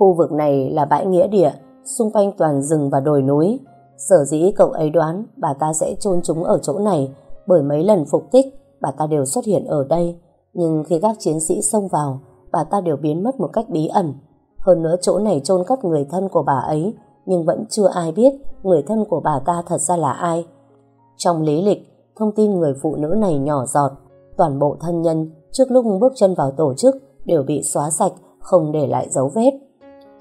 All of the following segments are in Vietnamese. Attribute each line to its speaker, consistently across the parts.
Speaker 1: Khu vực này là bãi nghĩa địa, xung quanh toàn rừng và đồi núi. Sở dĩ cậu ấy đoán bà ta sẽ chôn chúng ở chỗ này bởi mấy lần phục kích bà ta đều xuất hiện ở đây. Nhưng khi các chiến sĩ xông vào, bà ta đều biến mất một cách bí ẩn. Hơn nữa chỗ này chôn cất người thân của bà ấy, nhưng vẫn chưa ai biết người thân của bà ta thật ra là ai. Trong lý lịch, thông tin người phụ nữ này nhỏ giọt, toàn bộ thân nhân trước lúc bước chân vào tổ chức đều bị xóa sạch, không để lại dấu vết.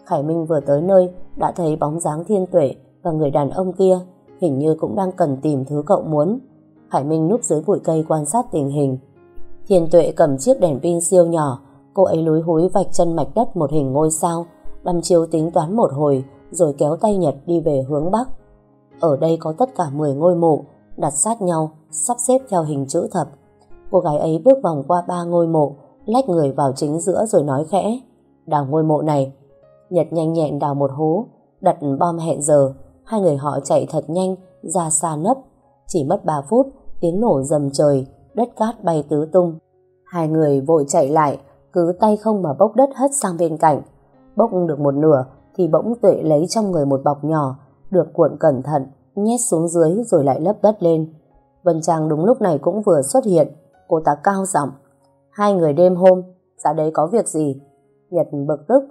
Speaker 1: Khải Minh vừa tới nơi đã thấy bóng dáng thiên tuệ và người đàn ông kia hình như cũng đang cần tìm thứ cậu muốn. Khải Minh núp dưới bụi cây quan sát tình hình. Thiên tuệ cầm chiếc đèn pin siêu nhỏ, cô ấy lúi húi vạch chân mạch đất một hình ngôi sao, đăm chiếu tính toán một hồi rồi kéo tay Nhật đi về hướng Bắc. Ở đây có tất cả 10 ngôi mộ, đặt sát nhau, sắp xếp theo hình chữ thập. Cô gái ấy bước vòng qua ba ngôi mộ, lách người vào chính giữa rồi nói khẽ. Đào ngôi mộ này. Nhật nhanh nhẹn đào một hố, đặt bom hẹn giờ. Hai người họ chạy thật nhanh, ra xa nấp. Chỉ mất 3 phút, tiếng nổ dầm trời, đất cát bay tứ tung. Hai người vội chạy lại, cứ tay không mà bốc đất hất sang bên cạnh. Bốc được một nửa, thì bỗng tuệ lấy trong người một bọc nhỏ, được cuộn cẩn thận, nhét xuống dưới rồi lại lấp đất lên. Vân Trang đúng lúc này cũng vừa xuất hiện, cô ta cao giọng Hai người đêm hôm, ra đấy có việc gì? Nhật bực tức,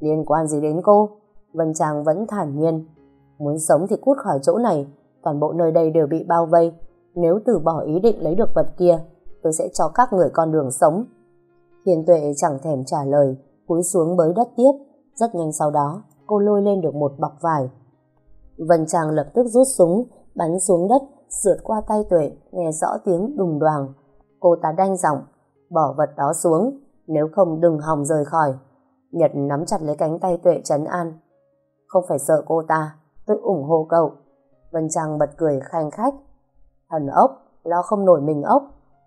Speaker 1: liên quan gì đến cô? Vân Trang vẫn thản nhiên. Muốn sống thì cút khỏi chỗ này, toàn bộ nơi đây đều bị bao vây. Nếu từ bỏ ý định lấy được vật kia, tôi sẽ cho các người con đường sống. Hiền tuệ chẳng thèm trả lời, cúi xuống bới đất tiếp. Rất nhanh sau đó, cô lôi lên được một bọc vải. Vân Trang lập tức rút súng, bắn xuống đất, sượt qua tay tuệ, nghe rõ tiếng đùng đoàng. Cô ta đanh giọng, bỏ vật đó xuống, nếu không đừng hòng rời khỏi. Nhật nắm chặt lấy cánh tay tuệ trấn an. Không phải sợ cô ta, tôi ủng hộ cậu. Vân Trang bật cười khanh khách. Thần ốc, lo không nổi mình ốc.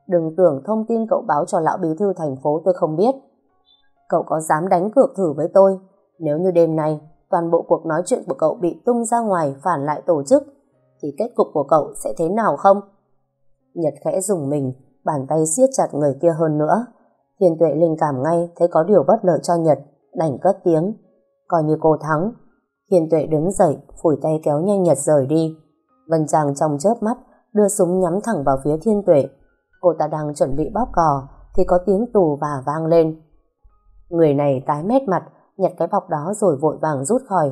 Speaker 1: Đừng tưởng thông tin cậu báo cho lão bí thư thành phố tôi không biết. Cậu có dám đánh cược thử với tôi? Nếu như đêm nay, toàn bộ cuộc nói chuyện của cậu bị tung ra ngoài phản lại tổ chức, thì kết cục của cậu sẽ thế nào không? Nhật khẽ dùng mình, bàn tay siết chặt người kia hơn nữa. Thiên tuệ linh cảm ngay thấy có điều bất lợi cho Nhật, đành cất tiếng. Coi như cô thắng. Thiên tuệ đứng dậy, phủi tay kéo nhanh Nhật rời đi. Vân Trang trong chớp mắt, đưa súng nhắm thẳng vào phía thiên tuệ. Cô ta đang chuẩn bị bóp cò, thì có tiếng tù và vang lên. Người này tái mét mặt, nhặt cái bọc đó rồi vội vàng rút khỏi.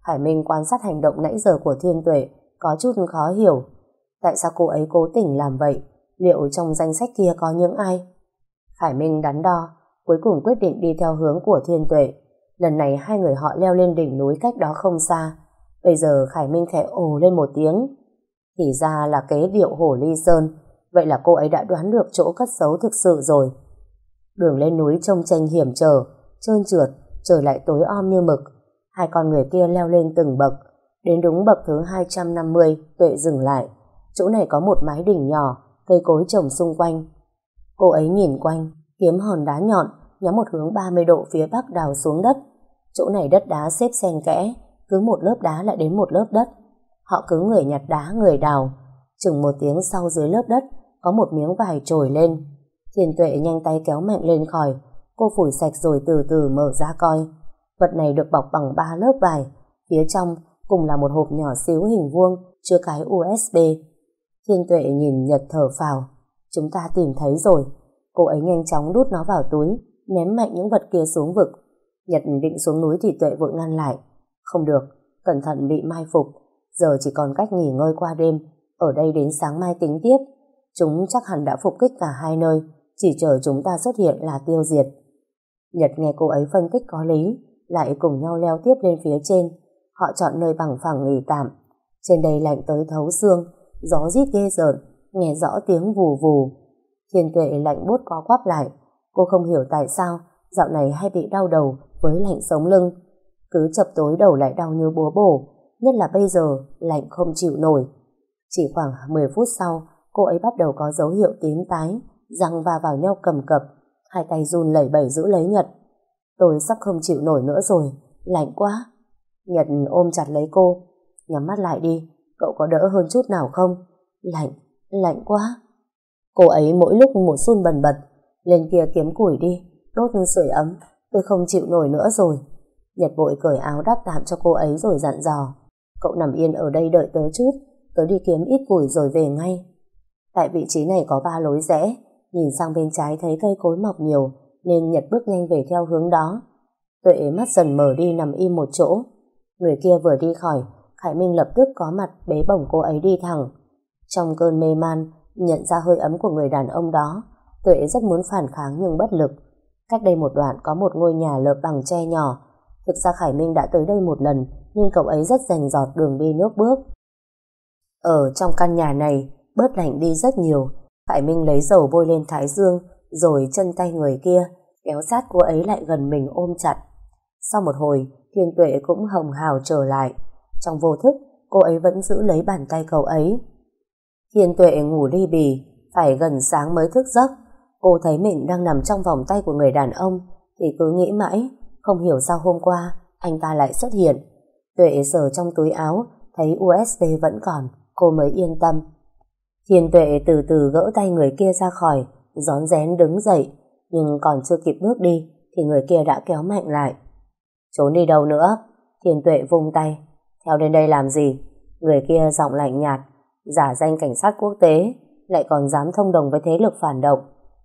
Speaker 1: Hải Minh quan sát hành động nãy giờ của thiên tuệ, có chút khó hiểu. Tại sao cô ấy cố tình làm vậy? Liệu trong danh sách kia có những ai? Hải Minh đắn đo, cuối cùng quyết định đi theo hướng của thiên tuệ. Lần này hai người họ leo lên đỉnh núi cách đó không xa. Bây giờ Khải Minh khẽ ồ lên một tiếng. Thì ra là kế điệu hổ ly sơn. Vậy là cô ấy đã đoán được chỗ cất giấu thực sự rồi. Đường lên núi trông tranh hiểm trở, trơn trượt, trời lại tối om như mực. Hai con người kia leo lên từng bậc. Đến đúng bậc thứ 250, tuệ dừng lại. Chỗ này có một mái đỉnh nhỏ, cây cối trồng xung quanh. Cô ấy nhìn quanh, kiếm hòn đá nhọn, nhắm một hướng 30 độ phía bắc đào xuống đất. Chỗ này đất đá xếp xen kẽ, cứ một lớp đá lại đến một lớp đất. Họ cứ người nhặt đá người đào. Chừng một tiếng sau dưới lớp đất, có một miếng vải trồi lên. Thiên tuệ nhanh tay kéo mạnh lên khỏi, cô phủi sạch rồi từ từ mở ra coi. Vật này được bọc bằng ba lớp vải, phía trong cùng là một hộp nhỏ xíu hình vuông chứa cái USB. Thiên tuệ nhìn Nhật thở phào. Chúng ta tìm thấy rồi. Cô ấy nhanh chóng đút nó vào túi, ném mạnh những vật kia xuống vực. Nhật định xuống núi thì tuệ vội ngăn lại. Không được, cẩn thận bị mai phục. Giờ chỉ còn cách nghỉ ngơi qua đêm. Ở đây đến sáng mai tính tiếp. Chúng chắc hẳn đã phục kích cả hai nơi. Chỉ chờ chúng ta xuất hiện là tiêu diệt. Nhật nghe cô ấy phân tích có lý, lại cùng nhau leo tiếp lên phía trên. Họ chọn nơi bằng phẳng nghỉ tạm. Trên đây lạnh tới thấu xương, gió rít ghê rợn, nghe rõ tiếng vù vù. Thiên tuệ lạnh bút có quắp lại. Cô không hiểu tại sao dạo này hay bị đau đầu với lạnh sống lưng. Cứ chập tối đầu lại đau như búa bổ, nhất là bây giờ lạnh không chịu nổi. Chỉ khoảng 10 phút sau, cô ấy bắt đầu có dấu hiệu tím tái, răng va vào nhau cầm cập, hai tay run lẩy bẩy giữ lấy Nhật. Tôi sắp không chịu nổi nữa rồi, lạnh quá. Nhật ôm chặt lấy cô, nhắm mắt lại đi, cậu có đỡ hơn chút nào không? Lạnh, lạnh quá. Cô ấy mỗi lúc một run bần bật, lên kia kiếm củi đi, đốt sưởi ấm, tôi không chịu nổi nữa rồi. Nhật vội cởi áo đắp tạm cho cô ấy rồi dặn dò. Cậu nằm yên ở đây đợi tớ chút, tớ đi kiếm ít củi rồi về ngay. Tại vị trí này có ba lối rẽ, nhìn sang bên trái thấy cây cối mọc nhiều, nên Nhật bước nhanh về theo hướng đó. Tuệ mắt dần mở đi nằm im một chỗ. Người kia vừa đi khỏi, Khải Minh lập tức có mặt bế bổng cô ấy đi thẳng. Trong cơn mê man, nhận ra hơi ấm của người đàn ông đó, Tuệ rất muốn phản kháng nhưng bất lực. Cách đây một đoạn có một ngôi nhà lợp bằng tre nhỏ. Thực ra Khải Minh đã tới đây một lần, nhưng cậu ấy rất rành giọt đường đi nước bước. Ở trong căn nhà này, bớt lạnh đi rất nhiều. Khải Minh lấy dầu bôi lên thái dương, rồi chân tay người kia, kéo sát cô ấy lại gần mình ôm chặt. Sau một hồi, Thiên Tuệ cũng hồng hào trở lại. Trong vô thức, cô ấy vẫn giữ lấy bàn tay cậu ấy. Thiên Tuệ ngủ ly bì, phải gần sáng mới thức giấc. Cô thấy mình đang nằm trong vòng tay của người đàn ông, thì cứ nghĩ mãi, không hiểu sao hôm qua anh ta lại xuất hiện. Tuệ sờ trong túi áo, thấy USD vẫn còn, cô mới yên tâm. Thiên Tuệ từ từ gỡ tay người kia ra khỏi, gión rén đứng dậy, nhưng còn chưa kịp bước đi, thì người kia đã kéo mạnh lại. Trốn đi đâu nữa? Thiên Tuệ vung tay. Theo đến đây làm gì? Người kia giọng lạnh nhạt, giả danh cảnh sát quốc tế, lại còn dám thông đồng với thế lực phản động.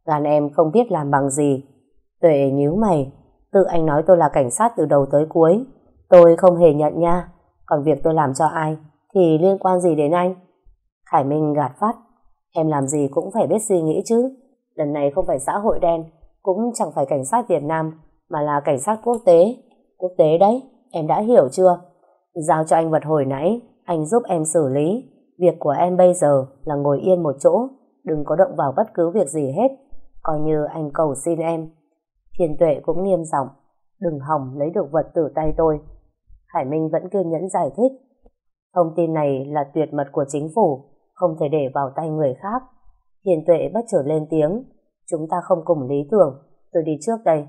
Speaker 1: Gan em không biết làm bằng gì. Tuệ nhíu mày, tự anh nói tôi là cảnh sát từ đầu tới cuối. Tôi không hề nhận nha, còn việc tôi làm cho ai thì liên quan gì đến anh? Khải Minh gạt phát, em làm gì cũng phải biết suy nghĩ chứ. Lần này không phải xã hội đen, cũng chẳng phải cảnh sát Việt Nam, mà là cảnh sát quốc tế. Quốc tế đấy, em đã hiểu chưa? Giao cho anh vật hồi nãy, anh giúp em xử lý. Việc của em bây giờ là ngồi yên một chỗ, đừng có động vào bất cứ việc gì hết. Coi như anh cầu xin em. Thiên tuệ cũng nghiêm giọng đừng hỏng lấy được vật từ tay tôi. Hải Minh vẫn kiên nhẫn giải thích. Thông tin này là tuyệt mật của chính phủ, không thể để vào tay người khác. Thiên tuệ bất chợt lên tiếng. Chúng ta không cùng lý tưởng, tôi đi trước đây.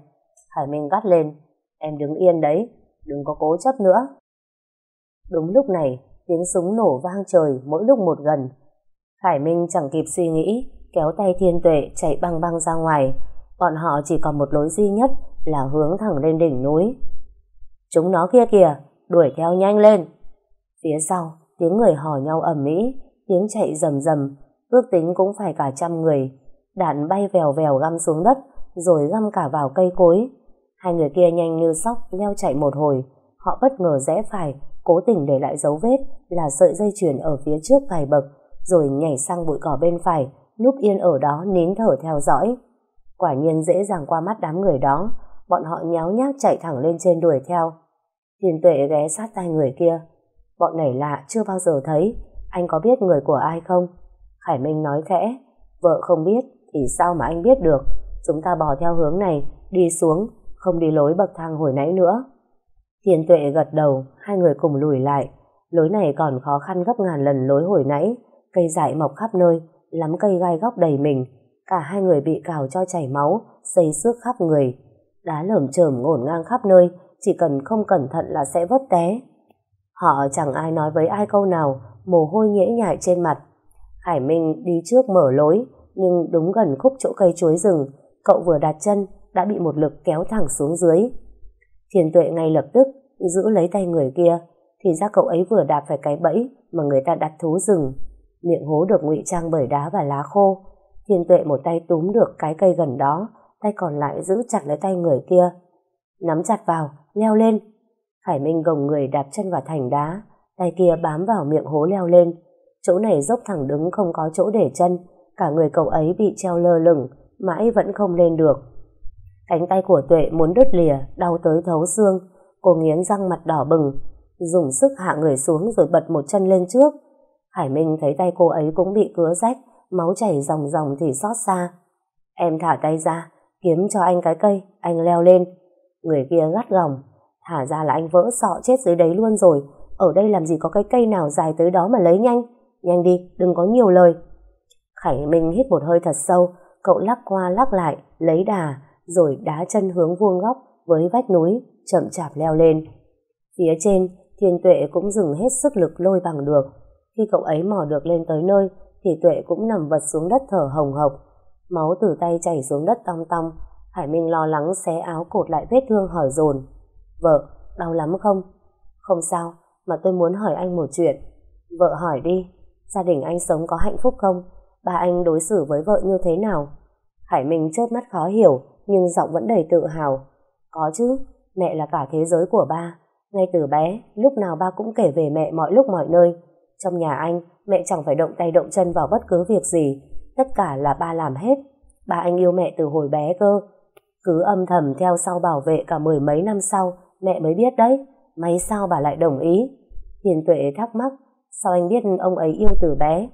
Speaker 1: Hải Minh gắt lên. Em đứng yên đấy, đừng có cố chấp nữa. Đúng lúc này, tiếng súng nổ vang trời mỗi lúc một gần. Khải Minh chẳng kịp suy nghĩ, kéo tay Thiên Tuệ chạy băng băng ra ngoài. Bọn họ chỉ còn một lối duy nhất là hướng thẳng lên đỉnh núi. Chúng nó kia kìa, đuổi theo nhanh lên. Phía sau, tiếng người hò nhau ầm ĩ, tiếng chạy rầm rầm, ước tính cũng phải cả trăm người. Đạn bay vèo vèo găm xuống đất, rồi găm cả vào cây cối. Hai người kia nhanh như sóc leo chạy một hồi, họ bất ngờ rẽ phải, cố tình để lại dấu vết là sợi dây chuyền ở phía trước vài bậc, rồi nhảy sang bụi cỏ bên phải, núp yên ở đó nín thở theo dõi. Quả nhiên dễ dàng qua mắt đám người đó, bọn họ nháo nhác chạy thẳng lên trên đuổi theo. Thiên tuệ ghé sát tay người kia. Bọn này lạ chưa bao giờ thấy, anh có biết người của ai không? Khải Minh nói khẽ, vợ không biết thì sao mà anh biết được, chúng ta bò theo hướng này, đi xuống, không đi lối bậc thang hồi nãy nữa. Thiên tuệ gật đầu, hai người cùng lùi lại. Lối này còn khó khăn gấp ngàn lần lối hồi nãy, cây dại mọc khắp nơi, lắm cây gai góc đầy mình. Cả hai người bị cào cho chảy máu, xây xước khắp người. Đá lởm chởm ngổn ngang khắp nơi, chỉ cần không cẩn thận là sẽ vấp té. Họ chẳng ai nói với ai câu nào, mồ hôi nhễ nhại trên mặt. Hải Minh đi trước mở lối, nhưng đúng gần khúc chỗ cây chuối rừng, cậu vừa đặt chân đã bị một lực kéo thẳng xuống dưới. Thiền tuệ ngay lập tức giữ lấy tay người kia, thì ra cậu ấy vừa đạp phải cái bẫy mà người ta đặt thú rừng. Miệng hố được ngụy trang bởi đá và lá khô. Thiên tuệ một tay túm được cái cây gần đó, tay còn lại giữ chặt lấy tay người kia. Nắm chặt vào, leo lên. Hải Minh gồng người đạp chân vào thành đá, tay kia bám vào miệng hố leo lên. Chỗ này dốc thẳng đứng không có chỗ để chân, cả người cậu ấy bị treo lơ lửng, mãi vẫn không lên được. Cánh tay của Tuệ muốn đứt lìa, đau tới thấu xương. Cô nghiến răng mặt đỏ bừng, dùng sức hạ người xuống rồi bật một chân lên trước. Hải Minh thấy tay cô ấy cũng bị cứa rách, máu chảy ròng ròng thì xót xa. Em thả tay ra, kiếm cho anh cái cây, anh leo lên. Người kia gắt gỏng, thả ra là anh vỡ sọ chết dưới đấy luôn rồi. Ở đây làm gì có cái cây nào dài tới đó mà lấy nhanh. Nhanh đi, đừng có nhiều lời. Khải Minh hít một hơi thật sâu, cậu lắc qua lắc lại, lấy đà, rồi đá chân hướng vuông góc với vách núi, chậm chạp leo lên. Phía trên, thiên tuệ cũng dừng hết sức lực lôi bằng được. Khi cậu ấy mò được lên tới nơi, thì tuệ cũng nằm vật xuống đất thở hồng hộc. Máu từ tay chảy xuống đất tong tong. Hải Minh lo lắng xé áo cột lại vết thương hỏi dồn Vợ, đau lắm không? Không sao, mà tôi muốn hỏi anh một chuyện. Vợ hỏi đi, gia đình anh sống có hạnh phúc không? Ba anh đối xử với vợ như thế nào? Hải Minh chớp mắt khó hiểu, nhưng giọng vẫn đầy tự hào. Có chứ, mẹ là cả thế giới của ba. Ngay từ bé, lúc nào ba cũng kể về mẹ mọi lúc mọi nơi. Trong nhà anh, mẹ chẳng phải động tay động chân vào bất cứ việc gì. Tất cả là ba làm hết. Ba anh yêu mẹ từ hồi bé cơ. Cứ âm thầm theo sau bảo vệ cả mười mấy năm sau, mẹ mới biết đấy. May sao bà lại đồng ý? Hiền tuệ thắc mắc, sao anh biết ông ấy yêu từ bé?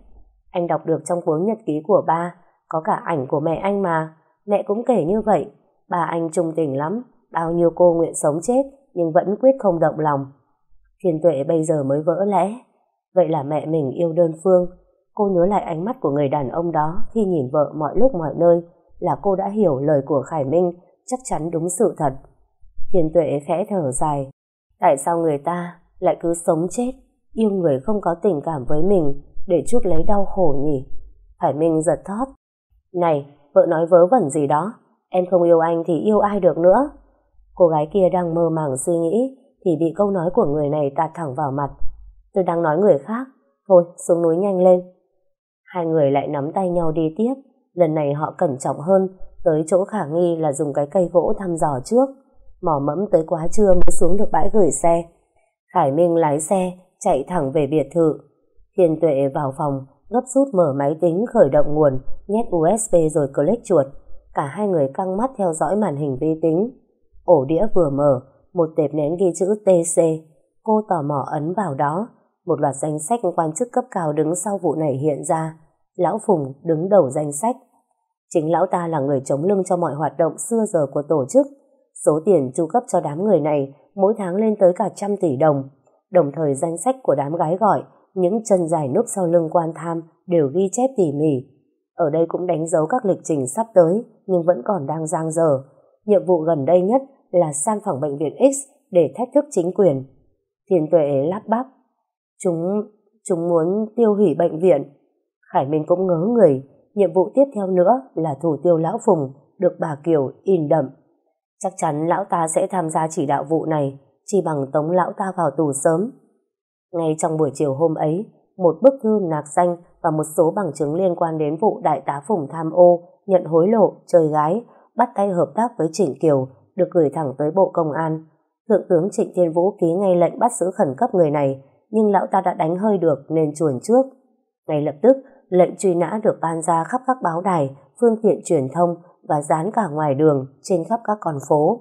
Speaker 1: Anh đọc được trong cuốn nhật ký của ba, có cả ảnh của mẹ anh mà. Mẹ cũng kể như vậy. Bà anh trung tình lắm, bao nhiêu cô nguyện sống chết, nhưng vẫn quyết không động lòng. Thiên tuệ bây giờ mới vỡ lẽ. Vậy là mẹ mình yêu đơn phương. Cô nhớ lại ánh mắt của người đàn ông đó khi nhìn vợ mọi lúc mọi nơi, là cô đã hiểu lời của Khải Minh, chắc chắn đúng sự thật. Thiên tuệ khẽ thở dài. Tại sao người ta lại cứ sống chết, yêu người không có tình cảm với mình để chuốc lấy đau khổ nhỉ? Khải Minh giật thót. Này, vợ nói vớ vẩn gì đó, em không yêu anh thì yêu ai được nữa? Cô gái kia đang mơ màng suy nghĩ thì bị câu nói của người này tạt thẳng vào mặt. Tôi đang nói người khác. Thôi, xuống núi nhanh lên. Hai người lại nắm tay nhau đi tiếp. Lần này họ cẩn trọng hơn, tới chỗ khả nghi là dùng cái cây gỗ thăm dò trước. Mỏ mẫm tới quá trưa mới xuống được bãi gửi xe. Khải Minh lái xe, chạy thẳng về biệt thự. Thiên Tuệ vào phòng, gấp rút mở máy tính khởi động nguồn, nhét USB rồi click chuột. Cả hai người căng mắt theo dõi màn hình vi tính. Ổ đĩa vừa mở, một tệp nén ghi chữ TC. Cô tò mò ấn vào đó. Một loạt danh sách quan chức cấp cao đứng sau vụ này hiện ra. Lão Phùng đứng đầu danh sách. Chính lão ta là người chống lưng cho mọi hoạt động xưa giờ của tổ chức. Số tiền chu cấp cho đám người này mỗi tháng lên tới cả trăm tỷ đồng. Đồng thời danh sách của đám gái gọi, những chân dài núp sau lưng quan tham đều ghi chép tỉ mỉ. Ở đây cũng đánh dấu các lịch trình sắp tới, nhưng vẫn còn đang giang dở. Nhiệm vụ gần đây nhất là san phẳng bệnh viện X để thách thức chính quyền. Thiên tuệ lắp bắp. Chúng, chúng muốn tiêu hủy bệnh viện. Khải Minh cũng ngớ người. Nhiệm vụ tiếp theo nữa là thủ tiêu Lão Phùng, được bà Kiều in đậm. Chắc chắn lão ta sẽ tham gia chỉ đạo vụ này, chỉ bằng tống lão ta vào tù sớm. Ngay trong buổi chiều hôm ấy, một bức thư nạc danh và một số bằng chứng liên quan đến vụ đại tá Phùng tham ô, nhận hối lộ, chơi gái, bắt tay hợp tác với Trịnh Kiều được gửi thẳng tới Bộ Công an. Thượng tướng Trịnh Thiên Vũ ký ngay lệnh bắt giữ khẩn cấp người này, nhưng lão ta đã đánh hơi được nên chuồn trước. Ngay lập tức, lệnh truy nã được ban ra khắp các báo đài, phương tiện truyền thông và dán cả ngoài đường, trên khắp các con phố.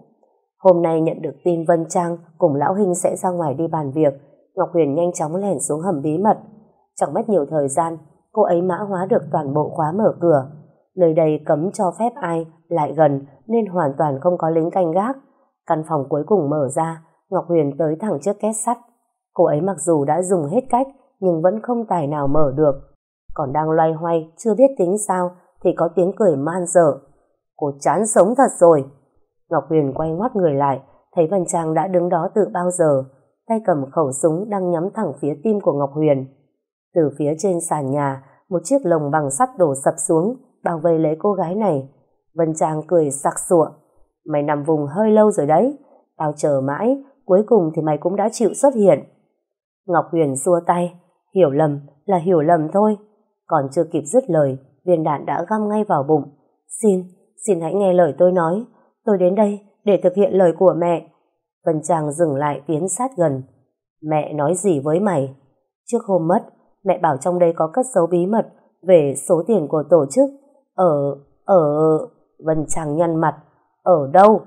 Speaker 1: Hôm nay nhận được tin Vân Trang cùng Lão Hinh sẽ ra ngoài đi bàn việc, Ngọc Huyền nhanh chóng lẻn xuống hầm bí mật. Chẳng mất nhiều thời gian, cô ấy mã hóa được toàn bộ khóa mở cửa. Nơi đây cấm cho phép ai lại gần nên hoàn toàn không có lính canh gác. Căn phòng cuối cùng mở ra, Ngọc Huyền tới thẳng trước két sắt. Cô ấy mặc dù đã dùng hết cách nhưng vẫn không tài nào mở được. Còn đang loay hoay, chưa biết tính sao thì có tiếng cười man dở. Cô chán sống thật rồi. Ngọc Huyền quay ngoắt người lại, thấy văn Trang đã đứng đó từ bao giờ, tay cầm khẩu súng đang nhắm thẳng phía tim của Ngọc Huyền. Từ phía trên sàn nhà, một chiếc lồng bằng sắt đổ sập xuống, bao vây lấy cô gái này. Vân Trang cười sặc sụa. Mày nằm vùng hơi lâu rồi đấy. Tao chờ mãi, cuối cùng thì mày cũng đã chịu xuất hiện. Ngọc Huyền xua tay. Hiểu lầm là hiểu lầm thôi. Còn chưa kịp dứt lời, viên đạn đã găm ngay vào bụng. Xin, xin hãy nghe lời tôi nói. Tôi đến đây để thực hiện lời của mẹ. Vân Trang dừng lại tiến sát gần. Mẹ nói gì với mày? Trước hôm mất, mẹ bảo trong đây có cất dấu bí mật về số tiền của tổ chức. Ở, ở... Vân Trang nhăn mặt. Ở đâu?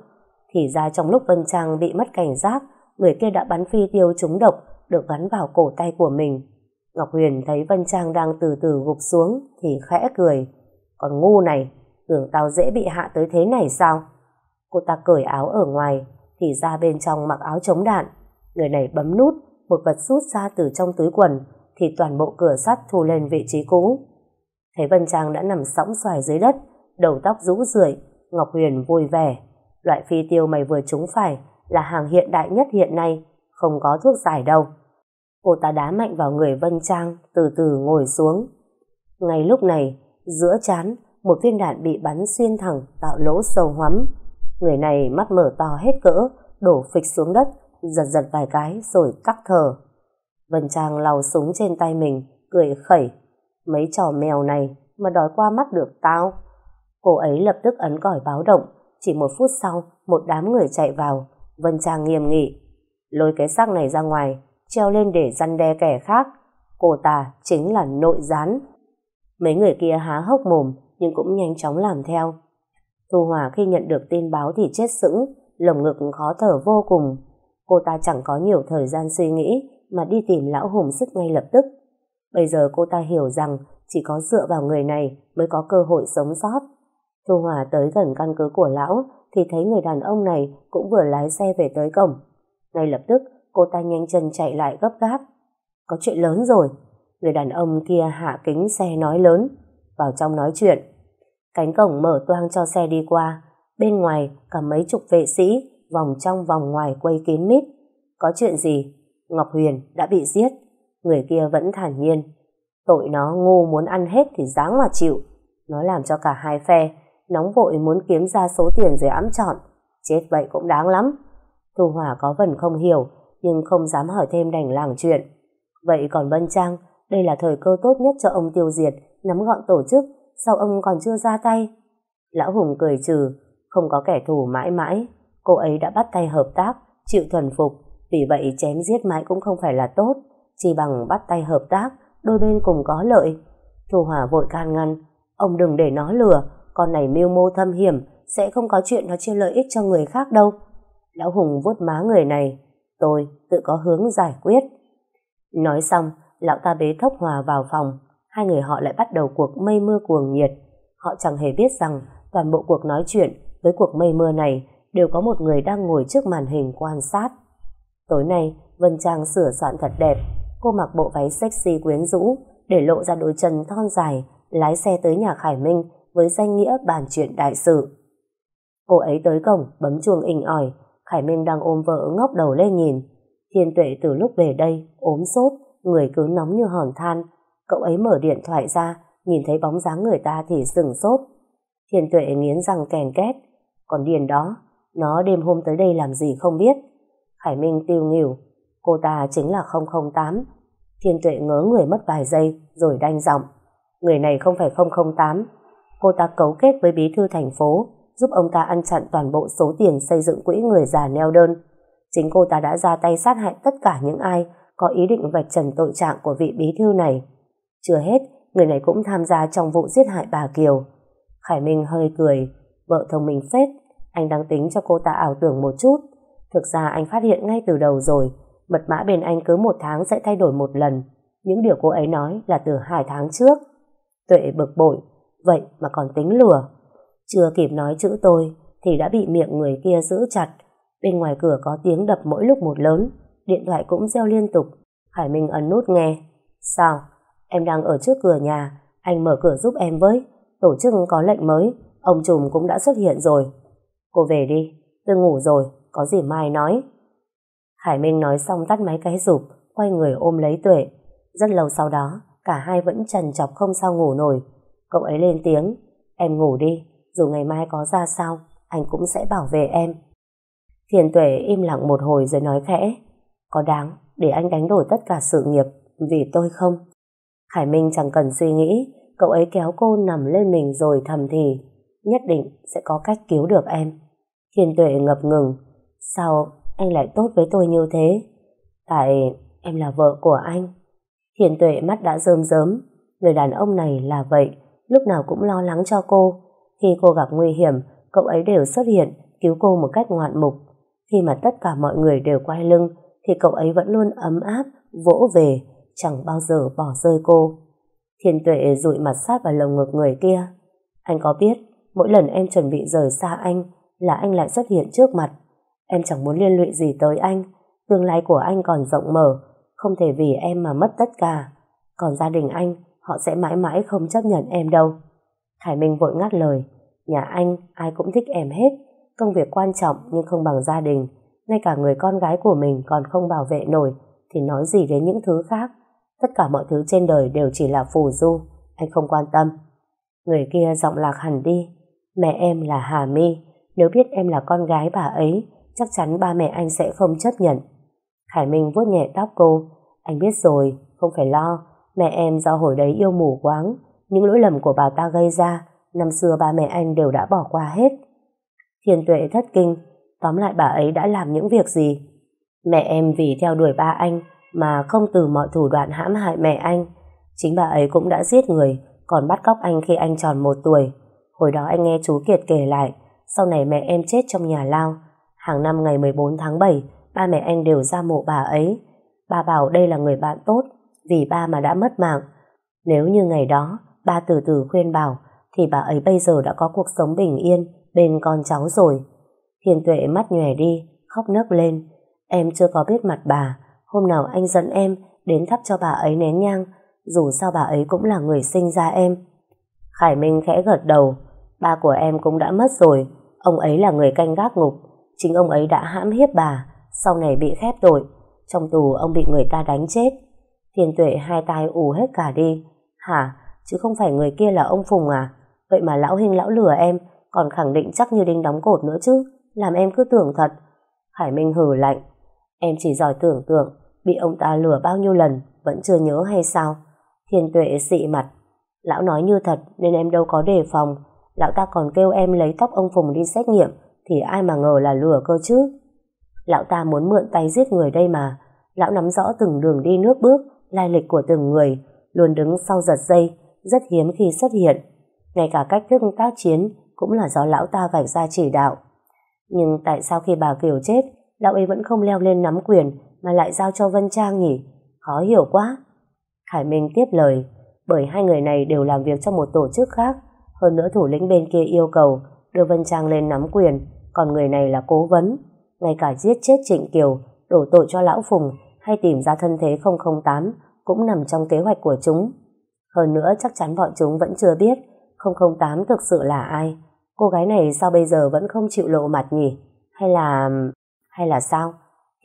Speaker 1: Thì ra trong lúc Vân Trang bị mất cảnh giác, người kia đã bắn phi tiêu trúng độc được gắn vào cổ tay của mình. Ngọc Huyền thấy Vân Trang đang từ từ gục xuống thì khẽ cười. Còn ngu này, tưởng tao dễ bị hạ tới thế này sao? Cô ta cởi áo ở ngoài, thì ra bên trong mặc áo chống đạn. Người này bấm nút, một vật rút ra từ trong túi quần, thì toàn bộ cửa sắt thu lên vị trí cũ. Thấy Vân Trang đã nằm sõng xoài dưới đất, đầu tóc rũ rượi, Ngọc Huyền vui vẻ. Loại phi tiêu mày vừa trúng phải là hàng hiện đại nhất hiện nay, không có thuốc giải đâu. Cô ta đá mạnh vào người Vân Trang, từ từ ngồi xuống. Ngay lúc này, giữa chán, một viên đạn bị bắn xuyên thẳng tạo lỗ sâu hoắm. Người này mắt mở to hết cỡ, đổ phịch xuống đất, giật giật vài cái rồi cắt thở. Vân Trang lau súng trên tay mình, cười khẩy. Mấy trò mèo này mà đòi qua mắt được tao. Cô ấy lập tức ấn còi báo động, chỉ một phút sau, một đám người chạy vào. Vân Trang nghiêm nghị. Lôi cái xác này ra ngoài, treo lên để răn đe kẻ khác. Cô ta chính là nội gián. Mấy người kia há hốc mồm, nhưng cũng nhanh chóng làm theo. Thu Hòa khi nhận được tin báo thì chết sững, lồng ngực khó thở vô cùng. Cô ta chẳng có nhiều thời gian suy nghĩ mà đi tìm lão hùng sức ngay lập tức. Bây giờ cô ta hiểu rằng chỉ có dựa vào người này mới có cơ hội sống sót. Thu Hòa tới gần căn cứ của lão, thì thấy người đàn ông này cũng vừa lái xe về tới cổng. Ngay lập tức, cô ta nhanh chân chạy lại gấp gáp. Có chuyện lớn rồi. Người đàn ông kia hạ kính xe nói lớn. Vào trong nói chuyện. Cánh cổng mở toang cho xe đi qua. Bên ngoài, cả mấy chục vệ sĩ vòng trong vòng ngoài quay kín mít. Có chuyện gì? Ngọc Huyền đã bị giết. Người kia vẫn thản nhiên. Tội nó ngu muốn ăn hết thì dáng mà chịu. Nó làm cho cả hai phe nóng vội muốn kiếm ra số tiền rồi ám chọn. Chết vậy cũng đáng lắm. Thu Hòa có phần không hiểu, nhưng không dám hỏi thêm đành làng chuyện. Vậy còn Vân Trang, đây là thời cơ tốt nhất cho ông tiêu diệt, nắm gọn tổ chức, sao ông còn chưa ra tay? Lão Hùng cười trừ, không có kẻ thù mãi mãi, cô ấy đã bắt tay hợp tác, chịu thuần phục, vì vậy chém giết mãi cũng không phải là tốt, chỉ bằng bắt tay hợp tác, đôi bên cùng có lợi. Thu Hòa vội can ngăn, ông đừng để nó lừa, con này mưu mô thâm hiểm, sẽ không có chuyện nó chia lợi ích cho người khác đâu. Lão Hùng vuốt má người này, tôi tự có hướng giải quyết. Nói xong, lão ta bế thốc hòa vào phòng, hai người họ lại bắt đầu cuộc mây mưa cuồng nhiệt. Họ chẳng hề biết rằng toàn bộ cuộc nói chuyện với cuộc mây mưa này đều có một người đang ngồi trước màn hình quan sát. Tối nay, Vân Trang sửa soạn thật đẹp, cô mặc bộ váy sexy quyến rũ, để lộ ra đôi chân thon dài, lái xe tới nhà Khải Minh với danh nghĩa bàn chuyện đại sự. Cô ấy tới cổng, bấm chuông inh ỏi, Khải Minh đang ôm vợ ngóc đầu lên nhìn. Thiên tuệ từ lúc về đây, ốm sốt, người cứ nóng như hòn than. Cậu ấy mở điện thoại ra, nhìn thấy bóng dáng người ta thì sừng sốt. Thiên tuệ nghiến răng kèn két. Còn điền đó, nó đêm hôm tới đây làm gì không biết. Khải Minh tiêu nghỉu, cô ta chính là 008. Thiên tuệ ngớ người mất vài giây, rồi đanh giọng. Người này không phải 008. Cô ta cấu kết với bí thư thành phố, giúp ông ta ăn chặn toàn bộ số tiền xây dựng quỹ người già neo đơn. Chính cô ta đã ra tay sát hại tất cả những ai có ý định vạch trần tội trạng của vị bí thư này. Chưa hết, người này cũng tham gia trong vụ giết hại bà Kiều. Khải Minh hơi cười, vợ thông minh phết, anh đang tính cho cô ta ảo tưởng một chút. Thực ra anh phát hiện ngay từ đầu rồi, mật mã bên anh cứ một tháng sẽ thay đổi một lần. Những điều cô ấy nói là từ hai tháng trước. Tuệ bực bội, vậy mà còn tính lừa. Chưa kịp nói chữ tôi thì đã bị miệng người kia giữ chặt. Bên ngoài cửa có tiếng đập mỗi lúc một lớn, điện thoại cũng reo liên tục. Hải Minh ấn nút nghe. Sao? Em đang ở trước cửa nhà, anh mở cửa giúp em với. Tổ chức có lệnh mới, ông trùm cũng đã xuất hiện rồi. Cô về đi, tôi ngủ rồi, có gì mai nói. Hải Minh nói xong tắt máy cái rụp, quay người ôm lấy Tuệ. Rất lâu sau đó, cả hai vẫn trần chọc không sao ngủ nổi. Cậu ấy lên tiếng, em ngủ đi, dù ngày mai có ra sao, anh cũng sẽ bảo vệ em. Thiền tuệ im lặng một hồi rồi nói khẽ, có đáng để anh đánh đổi tất cả sự nghiệp vì tôi không? Khải Minh chẳng cần suy nghĩ, cậu ấy kéo cô nằm lên mình rồi thầm thì, nhất định sẽ có cách cứu được em. thiền tuệ ngập ngừng, sao anh lại tốt với tôi như thế? Tại em là vợ của anh. thiền tuệ mắt đã rơm rớm, người đàn ông này là vậy, lúc nào cũng lo lắng cho cô, khi cô gặp nguy hiểm, cậu ấy đều xuất hiện, cứu cô một cách ngoạn mục. Khi mà tất cả mọi người đều quay lưng, thì cậu ấy vẫn luôn ấm áp, vỗ về, chẳng bao giờ bỏ rơi cô. Thiên tuệ rụi mặt sát vào lồng ngực người kia. Anh có biết, mỗi lần em chuẩn bị rời xa anh, là anh lại xuất hiện trước mặt. Em chẳng muốn liên lụy gì tới anh, tương lai của anh còn rộng mở, không thể vì em mà mất tất cả. Còn gia đình anh, họ sẽ mãi mãi không chấp nhận em đâu. Khải Minh vội ngắt lời, nhà anh ai cũng thích em hết, công việc quan trọng nhưng không bằng gia đình, ngay cả người con gái của mình còn không bảo vệ nổi, thì nói gì đến những thứ khác. Tất cả mọi thứ trên đời đều chỉ là phù du, anh không quan tâm. Người kia giọng lạc hẳn đi, mẹ em là Hà My, nếu biết em là con gái bà ấy, chắc chắn ba mẹ anh sẽ không chấp nhận. Khải Minh vuốt nhẹ tóc cô. Anh biết rồi, không phải lo. Mẹ em do hồi đấy yêu mù quáng. Những lỗi lầm của bà ta gây ra, năm xưa ba mẹ anh đều đã bỏ qua hết. Thiên tuệ thất kinh, tóm lại bà ấy đã làm những việc gì? Mẹ em vì theo đuổi ba anh mà không từ mọi thủ đoạn hãm hại mẹ anh. Chính bà ấy cũng đã giết người, còn bắt cóc anh khi anh tròn một tuổi. Hồi đó anh nghe chú Kiệt kể lại, sau này mẹ em chết trong nhà lao. Hàng năm ngày 14 tháng 7, ba mẹ anh đều ra mộ bà ấy. bà bảo đây là người bạn tốt, vì ba mà đã mất mạng. Nếu như ngày đó, ba từ từ khuyên bảo, thì bà ấy bây giờ đã có cuộc sống bình yên bên con cháu rồi. Thiên tuệ mắt nhòe đi, khóc nấc lên. Em chưa có biết mặt bà, hôm nào anh dẫn em đến thắp cho bà ấy nén nhang, dù sao bà ấy cũng là người sinh ra em. Khải Minh khẽ gật đầu, ba của em cũng đã mất rồi, ông ấy là người canh gác ngục, chính ông ấy đã hãm hiếp bà, sau này bị khép tội, trong tù ông bị người ta đánh chết. Thiên tuệ hai tai ù hết cả đi. Hả? Chứ không phải người kia là ông Phùng à? Vậy mà lão hình lão lừa em, còn khẳng định chắc như đinh đóng cột nữa chứ, làm em cứ tưởng thật. Khải Minh hừ lạnh, em chỉ giỏi tưởng tượng, bị ông ta lừa bao nhiêu lần, vẫn chưa nhớ hay sao? Thiên tuệ xị mặt, lão nói như thật nên em đâu có đề phòng, lão ta còn kêu em lấy tóc ông Phùng đi xét nghiệm, thì ai mà ngờ là lừa cơ chứ. Lão ta muốn mượn tay giết người đây mà, lão nắm rõ từng đường đi nước bước, lai lịch của từng người, luôn đứng sau giật dây, rất hiếm khi xuất hiện. Ngay cả cách thức tác chiến cũng là do lão ta vạch ra chỉ đạo. Nhưng tại sao khi bà Kiều chết, lão ấy vẫn không leo lên nắm quyền mà lại giao cho Vân Trang nhỉ? Khó hiểu quá. Khải Minh tiếp lời, bởi hai người này đều làm việc cho một tổ chức khác, hơn nữa thủ lĩnh bên kia yêu cầu đưa Vân Trang lên nắm quyền, còn người này là cố vấn. Ngay cả giết chết Trịnh Kiều, đổ tội cho Lão Phùng hay tìm ra thân thế 008 cũng nằm trong kế hoạch của chúng. Hơn nữa chắc chắn bọn chúng vẫn chưa biết 008 thực sự là ai. Cô gái này sao bây giờ vẫn không chịu lộ mặt nhỉ? Hay là... hay là sao?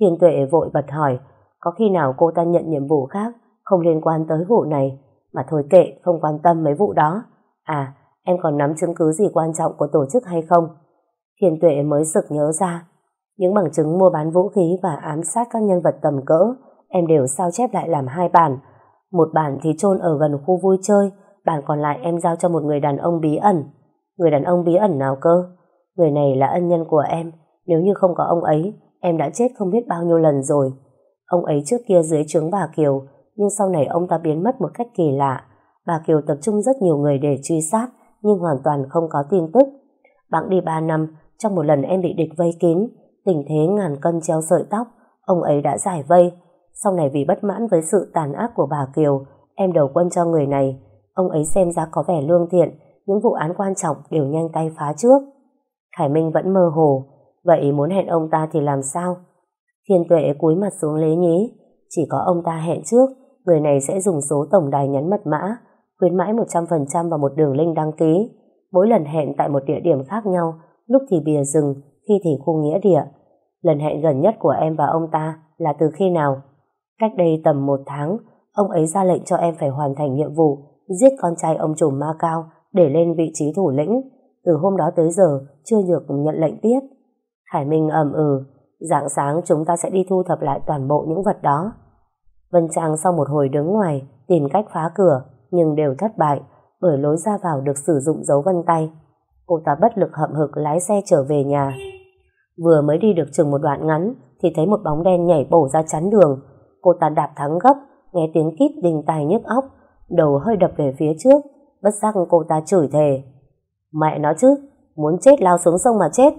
Speaker 1: Hiền tuệ vội bật hỏi có khi nào cô ta nhận nhiệm vụ khác không liên quan tới vụ này mà thôi kệ không quan tâm mấy vụ đó. À, em còn nắm chứng cứ gì quan trọng của tổ chức hay không? Hiền tuệ mới sực nhớ ra những bằng chứng mua bán vũ khí và ám sát các nhân vật tầm cỡ em đều sao chép lại làm hai bản. Một bản thì chôn ở gần khu vui chơi, bản còn lại em giao cho một người đàn ông bí ẩn. Người đàn ông bí ẩn nào cơ? Người này là ân nhân của em, nếu như không có ông ấy, em đã chết không biết bao nhiêu lần rồi. Ông ấy trước kia dưới trướng bà Kiều, nhưng sau này ông ta biến mất một cách kỳ lạ. Bà Kiều tập trung rất nhiều người để truy sát, nhưng hoàn toàn không có tin tức. bạn đi ba năm, trong một lần em bị địch vây kín, tình thế ngàn cân treo sợi tóc, ông ấy đã giải vây, sau này vì bất mãn với sự tàn ác của bà Kiều, em đầu quân cho người này. Ông ấy xem ra có vẻ lương thiện, những vụ án quan trọng đều nhanh tay phá trước. Khải Minh vẫn mơ hồ, vậy muốn hẹn ông ta thì làm sao? Thiên tuệ cúi mặt xuống lế nhí, chỉ có ông ta hẹn trước, người này sẽ dùng số tổng đài nhắn mật mã, khuyến mãi 100% vào một đường link đăng ký. Mỗi lần hẹn tại một địa điểm khác nhau, lúc thì bìa rừng, khi thì khu nghĩa địa. Lần hẹn gần nhất của em và ông ta là từ khi nào? Cách đây tầm một tháng, ông ấy ra lệnh cho em phải hoàn thành nhiệm vụ giết con trai ông chủ ma cao để lên vị trí thủ lĩnh. Từ hôm đó tới giờ, chưa được nhận lệnh tiếp. Hải Minh ầm ừ, dạng sáng chúng ta sẽ đi thu thập lại toàn bộ những vật đó. Vân Trang sau một hồi đứng ngoài, tìm cách phá cửa, nhưng đều thất bại, bởi lối ra vào được sử dụng dấu vân tay. Cô ta bất lực hậm hực lái xe trở về nhà. Vừa mới đi được chừng một đoạn ngắn, thì thấy một bóng đen nhảy bổ ra chắn đường, Cô ta đạp thắng gấp, nghe tiếng kít đình tài nhức óc, đầu hơi đập về phía trước, bất giác cô ta chửi thề. Mẹ nó chứ, muốn chết lao xuống sông mà chết.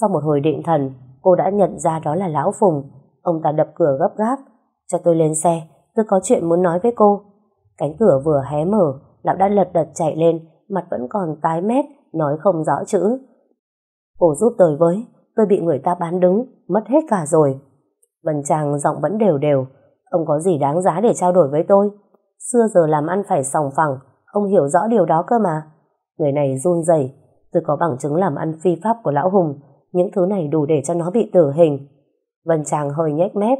Speaker 1: Sau một hồi định thần, cô đã nhận ra đó là Lão Phùng. Ông ta đập cửa gấp gáp, cho tôi lên xe, tôi có chuyện muốn nói với cô. Cánh cửa vừa hé mở, Lão đã lật đật chạy lên, mặt vẫn còn tái mét, nói không rõ chữ. Cô giúp tôi với, tôi bị người ta bán đứng, mất hết cả rồi. Vân Trang giọng vẫn đều đều. Ông có gì đáng giá để trao đổi với tôi? Xưa giờ làm ăn phải sòng phẳng, ông hiểu rõ điều đó cơ mà. Người này run rẩy, tôi có bằng chứng làm ăn phi pháp của lão Hùng, những thứ này đủ để cho nó bị tử hình. Vân Trang hơi nhếch mép.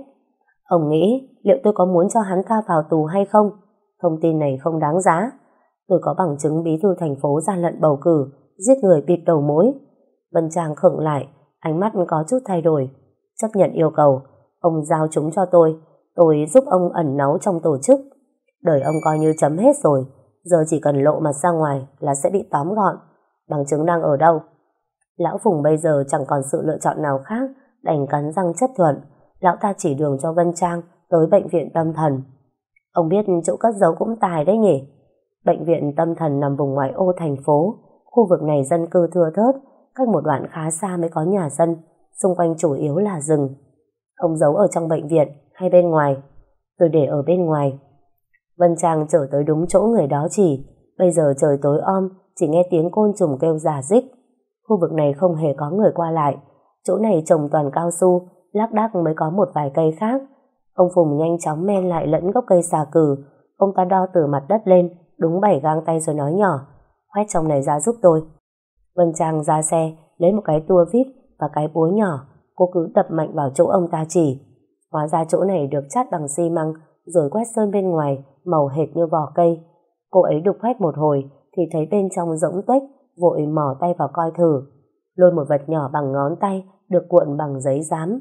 Speaker 1: Ông nghĩ liệu tôi có muốn cho hắn ta vào tù hay không? Thông tin này không đáng giá. Tôi có bằng chứng bí thư thành phố gian lận bầu cử, giết người bịt đầu mối. Vân Trang khựng lại, ánh mắt có chút thay đổi. Chấp nhận yêu cầu, Ông giao chúng cho tôi, tôi giúp ông ẩn náu trong tổ chức. Đời ông coi như chấm hết rồi, giờ chỉ cần lộ mặt ra ngoài là sẽ bị tóm gọn. Bằng chứng đang ở đâu? Lão Phùng bây giờ chẳng còn sự lựa chọn nào khác, đành cắn răng chấp thuận. Lão ta chỉ đường cho Vân Trang tới bệnh viện tâm thần. Ông biết chỗ cất giấu cũng tài đấy nhỉ? Bệnh viện tâm thần nằm vùng ngoại ô thành phố, khu vực này dân cư thưa thớt, cách một đoạn khá xa mới có nhà dân, xung quanh chủ yếu là rừng. Ông giấu ở trong bệnh viện hay bên ngoài? Tôi để ở bên ngoài. Vân Trang trở tới đúng chỗ người đó chỉ, bây giờ trời tối om, chỉ nghe tiếng côn trùng kêu giả dích. Khu vực này không hề có người qua lại, chỗ này trồng toàn cao su, lác đác mới có một vài cây khác. Ông Phùng nhanh chóng men lại lẫn gốc cây xà cừ, ông ta đo từ mặt đất lên, đúng bảy gang tay rồi nói nhỏ, khoét trong này ra giúp tôi. Vân Trang ra xe, lấy một cái tua vít và cái búa nhỏ, cô cứ đập mạnh vào chỗ ông ta chỉ. Hóa ra chỗ này được chát bằng xi măng, rồi quét sơn bên ngoài, màu hệt như vỏ cây. Cô ấy đục khoét một hồi, thì thấy bên trong rỗng tuếch, vội mò tay vào coi thử. Lôi một vật nhỏ bằng ngón tay, được cuộn bằng giấy dám.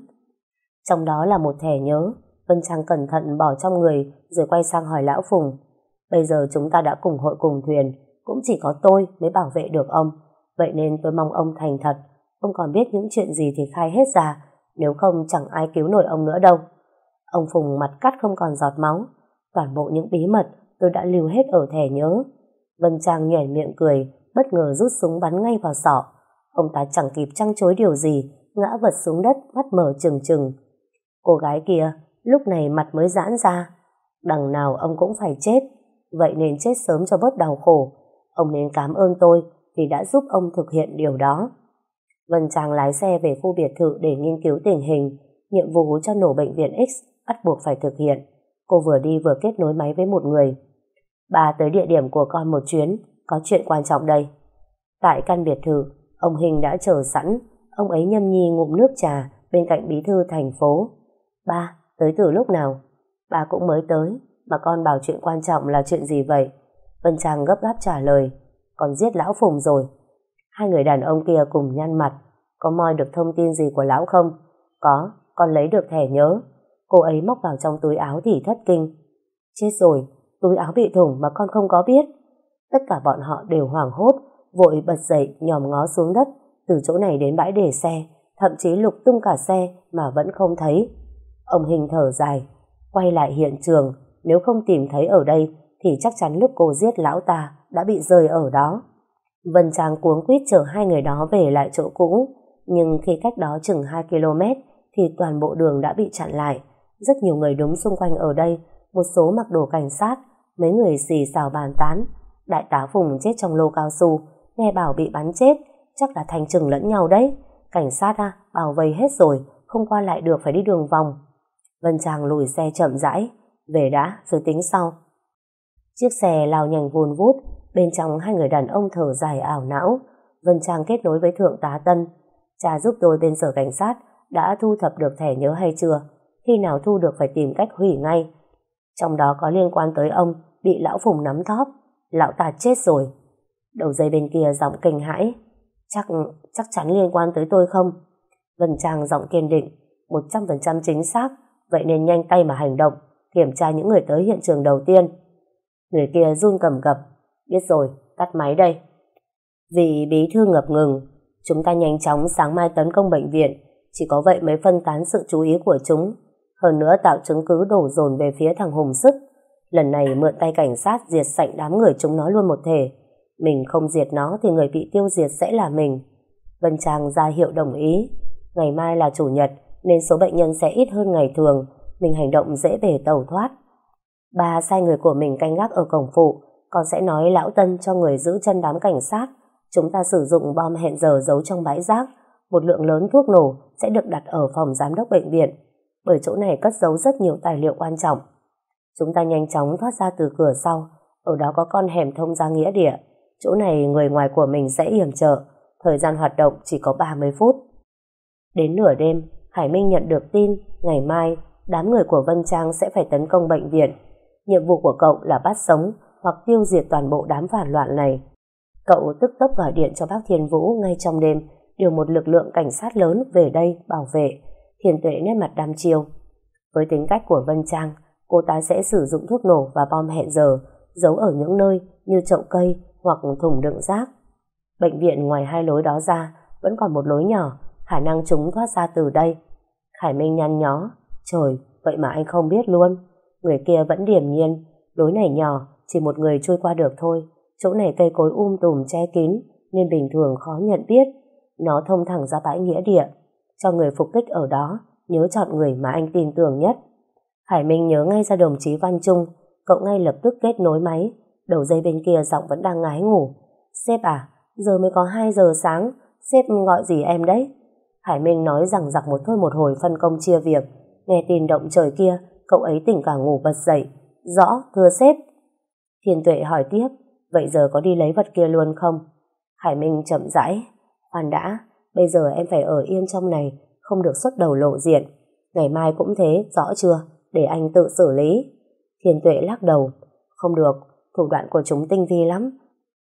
Speaker 1: Trong đó là một thẻ nhớ, Vân Trang cẩn thận bỏ trong người, rồi quay sang hỏi Lão Phùng. Bây giờ chúng ta đã cùng hội cùng thuyền, cũng chỉ có tôi mới bảo vệ được ông. Vậy nên tôi mong ông thành thật. Ông còn biết những chuyện gì thì khai hết ra, nếu không chẳng ai cứu nổi ông nữa đâu. Ông Phùng mặt cắt không còn giọt máu. Toàn bộ những bí mật tôi đã lưu hết ở thẻ nhớ. Vân Trang nhảy miệng cười, bất ngờ rút súng bắn ngay vào sọ. Ông ta chẳng kịp trăng chối điều gì, ngã vật xuống đất, mắt mở trừng trừng. Cô gái kia, lúc này mặt mới giãn ra. Đằng nào ông cũng phải chết, vậy nên chết sớm cho bớt đau khổ. Ông nên cảm ơn tôi vì đã giúp ông thực hiện điều đó. Vân Trang lái xe về khu biệt thự để nghiên cứu tình hình, nhiệm vụ cho nổ bệnh viện X bắt buộc phải thực hiện. Cô vừa đi vừa kết nối máy với một người. Bà tới địa điểm của con một chuyến, có chuyện quan trọng đây. Tại căn biệt thự, ông Hình đã chờ sẵn, ông ấy nhâm nhi ngụm nước trà bên cạnh bí thư thành phố. Ba, tới từ lúc nào? Ba cũng mới tới, mà con bảo chuyện quan trọng là chuyện gì vậy? Vân Trang gấp gáp trả lời, Con giết lão Phùng rồi. Hai người đàn ông kia cùng nhăn mặt, có moi được thông tin gì của lão không? Có, con lấy được thẻ nhớ. Cô ấy móc vào trong túi áo thì thất kinh. Chết rồi, túi áo bị thủng mà con không có biết. Tất cả bọn họ đều hoảng hốt, vội bật dậy nhòm ngó xuống đất, từ chỗ này đến bãi để xe, thậm chí lục tung cả xe mà vẫn không thấy. Ông Hình thở dài, quay lại hiện trường, nếu không tìm thấy ở đây thì chắc chắn lúc cô giết lão ta đã bị rơi ở đó. Vân Trang cuống quýt chở hai người đó về lại chỗ cũ, nhưng khi cách đó chừng 2 km thì toàn bộ đường đã bị chặn lại. Rất nhiều người đứng xung quanh ở đây, một số mặc đồ cảnh sát, mấy người xì xào bàn tán. Đại tá Phùng chết trong lô cao su, nghe bảo bị bắn chết, chắc là thành chừng lẫn nhau đấy. Cảnh sát à, bảo vây hết rồi, không qua lại được phải đi đường vòng. Vân Trang lùi xe chậm rãi, về đã rồi tính sau. Chiếc xe lao nhanh vùn vút, bên trong hai người đàn ông thở dài ảo não. Vân Trang kết nối với Thượng tá Tân. Cha giúp tôi bên sở cảnh sát đã thu thập được thẻ nhớ hay chưa? Khi nào thu được phải tìm cách hủy ngay. Trong đó có liên quan tới ông bị lão Phùng nắm thóp. Lão ta chết rồi. Đầu dây bên kia giọng kinh hãi. Chắc, chắc chắn liên quan tới tôi không? Vân Trang giọng kiên định, 100% chính xác, vậy nên nhanh tay mà hành động, kiểm tra những người tới hiện trường đầu tiên. Người kia run cầm cập. Biết rồi, tắt máy đây. Vì bí thư ngập ngừng, chúng ta nhanh chóng sáng mai tấn công bệnh viện. Chỉ có vậy mới phân tán sự chú ý của chúng. Hơn nữa tạo chứng cứ đổ dồn về phía thằng Hùng Sức. Lần này mượn tay cảnh sát diệt sạch đám người chúng nó luôn một thể. Mình không diệt nó thì người bị tiêu diệt sẽ là mình. Vân Trang ra hiệu đồng ý. Ngày mai là chủ nhật nên số bệnh nhân sẽ ít hơn ngày thường. Mình hành động dễ bề tẩu thoát. Bà sai người của mình canh gác ở cổng phụ, con sẽ nói lão Tân cho người giữ chân đám cảnh sát. Chúng ta sử dụng bom hẹn giờ giấu trong bãi rác. Một lượng lớn thuốc nổ sẽ được đặt ở phòng giám đốc bệnh viện, bởi chỗ này cất giấu rất nhiều tài liệu quan trọng. Chúng ta nhanh chóng thoát ra từ cửa sau, ở đó có con hẻm thông ra nghĩa địa. Chỗ này người ngoài của mình sẽ yểm trợ, thời gian hoạt động chỉ có 30 phút. Đến nửa đêm, Hải Minh nhận được tin, ngày mai, đám người của Vân Trang sẽ phải tấn công bệnh viện. Nhiệm vụ của cậu là bắt sống hoặc tiêu diệt toàn bộ đám phản loạn này. Cậu tức tốc gọi điện cho bác Thiên Vũ ngay trong đêm, điều một lực lượng cảnh sát lớn về đây bảo vệ. Thiền tuệ nét mặt đăm chiêu. Với tính cách của Vân Trang, cô ta sẽ sử dụng thuốc nổ và bom hẹn giờ giấu ở những nơi như chậu cây hoặc thùng đựng rác. Bệnh viện ngoài hai lối đó ra vẫn còn một lối nhỏ, khả năng chúng thoát ra từ đây. Khải Minh nhăn nhó, trời, vậy mà anh không biết luôn. Người kia vẫn điềm nhiên, lối này nhỏ, chỉ một người trôi qua được thôi. Chỗ này cây cối um tùm che kín, nên bình thường khó nhận biết. Nó thông thẳng ra bãi nghĩa địa. Cho người phục kích ở đó, nhớ chọn người mà anh tin tưởng nhất. Hải Minh nhớ ngay ra đồng chí Văn Trung, cậu ngay lập tức kết nối máy, đầu dây bên kia giọng vẫn đang ngái ngủ. Sếp à, giờ mới có 2 giờ sáng, sếp gọi gì em đấy? Hải Minh nói rằng giặc một thôi một hồi phân công chia việc, nghe tin động trời kia, cậu ấy tỉnh cả ngủ bật dậy. Rõ, thưa sếp. Thiên Tuệ hỏi tiếp, vậy giờ có đi lấy vật kia luôn không? Hải Minh chậm rãi, khoan đã, bây giờ em phải ở yên trong này, không được xuất đầu lộ diện. Ngày mai cũng thế, rõ chưa? Để anh tự xử lý. Thiên Tuệ lắc đầu, không được, thủ đoạn của chúng tinh vi lắm.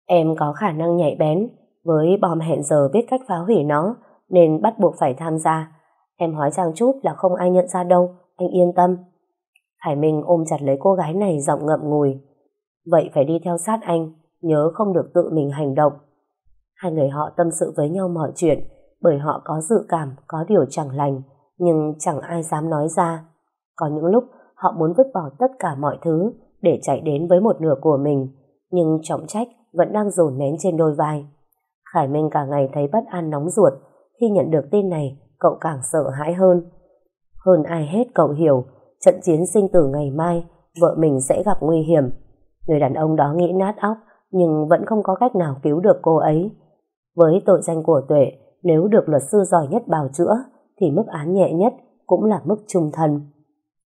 Speaker 1: Em có khả năng nhạy bén, với bom hẹn giờ biết cách phá hủy nó, nên bắt buộc phải tham gia. Em hóa Trang chút là không ai nhận ra đâu, anh yên tâm. Hải Minh ôm chặt lấy cô gái này giọng ngậm ngùi. Vậy phải đi theo sát anh, nhớ không được tự mình hành động. Hai người họ tâm sự với nhau mọi chuyện, bởi họ có dự cảm, có điều chẳng lành, nhưng chẳng ai dám nói ra. Có những lúc họ muốn vứt bỏ tất cả mọi thứ để chạy đến với một nửa của mình, nhưng trọng trách vẫn đang dồn nén trên đôi vai. Khải Minh cả ngày thấy bất an nóng ruột, khi nhận được tin này, cậu càng sợ hãi hơn. Hơn ai hết cậu hiểu, trận chiến sinh tử ngày mai, vợ mình sẽ gặp nguy hiểm. Người đàn ông đó nghĩ nát óc, nhưng vẫn không có cách nào cứu được cô ấy. Với tội danh của Tuệ, nếu được luật sư giỏi nhất bào chữa, thì mức án nhẹ nhất cũng là mức trung thân.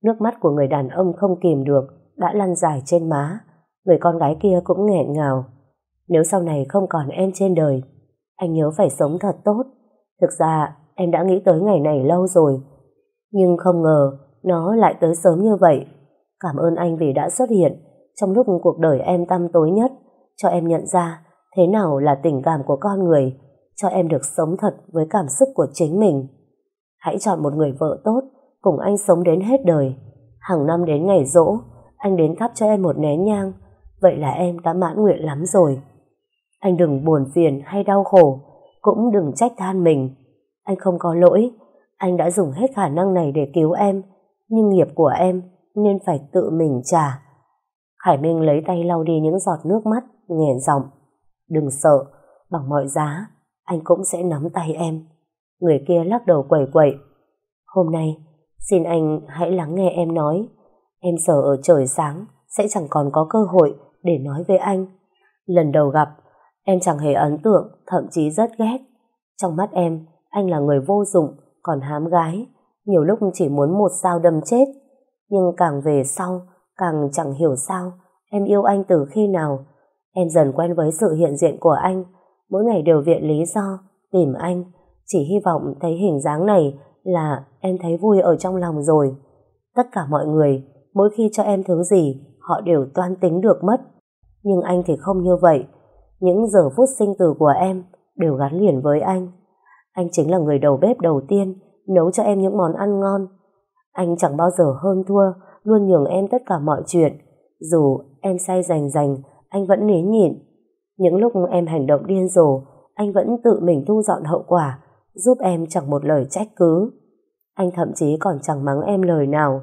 Speaker 1: Nước mắt của người đàn ông không kìm được, đã lăn dài trên má. Người con gái kia cũng nghẹn ngào. Nếu sau này không còn em trên đời, anh nhớ phải sống thật tốt. Thực ra, em đã nghĩ tới ngày này lâu rồi. Nhưng không ngờ, nó lại tới sớm như vậy. Cảm ơn anh vì đã xuất hiện trong lúc cuộc đời em tăm tối nhất, cho em nhận ra thế nào là tình cảm của con người, cho em được sống thật với cảm xúc của chính mình. Hãy chọn một người vợ tốt, cùng anh sống đến hết đời. Hàng năm đến ngày rỗ, anh đến thắp cho em một nén nhang, vậy là em đã mãn nguyện lắm rồi. Anh đừng buồn phiền hay đau khổ, cũng đừng trách than mình. Anh không có lỗi, anh đã dùng hết khả năng này để cứu em, nhưng nghiệp của em nên phải tự mình trả. Khải Minh lấy tay lau đi những giọt nước mắt, nghẹn giọng. Đừng sợ, bằng mọi giá, anh cũng sẽ nắm tay em. Người kia lắc đầu quẩy quẩy. Hôm nay, xin anh hãy lắng nghe em nói. Em sợ ở trời sáng sẽ chẳng còn có cơ hội để nói với anh. Lần đầu gặp, em chẳng hề ấn tượng, thậm chí rất ghét. Trong mắt em, anh là người vô dụng, còn hám gái. Nhiều lúc chỉ muốn một sao đâm chết. Nhưng càng về sau, càng chẳng hiểu sao em yêu anh từ khi nào. Em dần quen với sự hiện diện của anh, mỗi ngày đều viện lý do, tìm anh. Chỉ hy vọng thấy hình dáng này là em thấy vui ở trong lòng rồi. Tất cả mọi người, mỗi khi cho em thứ gì, họ đều toan tính được mất. Nhưng anh thì không như vậy. Những giờ phút sinh tử của em đều gắn liền với anh. Anh chính là người đầu bếp đầu tiên nấu cho em những món ăn ngon. Anh chẳng bao giờ hơn thua, luôn nhường em tất cả mọi chuyện. Dù em say rành rành, anh vẫn nín nhịn. Những lúc em hành động điên rồ, anh vẫn tự mình thu dọn hậu quả, giúp em chẳng một lời trách cứ. Anh thậm chí còn chẳng mắng em lời nào,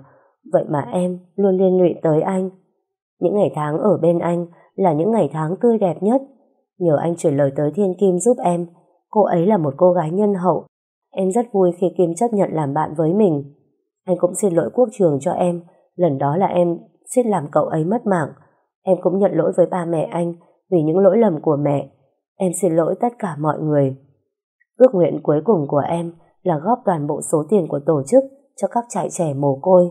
Speaker 1: vậy mà em luôn liên lụy tới anh. Những ngày tháng ở bên anh là những ngày tháng tươi đẹp nhất. Nhờ anh chuyển lời tới Thiên Kim giúp em, cô ấy là một cô gái nhân hậu. Em rất vui khi Kim chấp nhận làm bạn với mình. Anh cũng xin lỗi quốc trường cho em, lần đó là em suýt làm cậu ấy mất mạng. Em cũng nhận lỗi với ba mẹ anh vì những lỗi lầm của mẹ. Em xin lỗi tất cả mọi người. Ước nguyện cuối cùng của em là góp toàn bộ số tiền của tổ chức cho các trại trẻ mồ côi.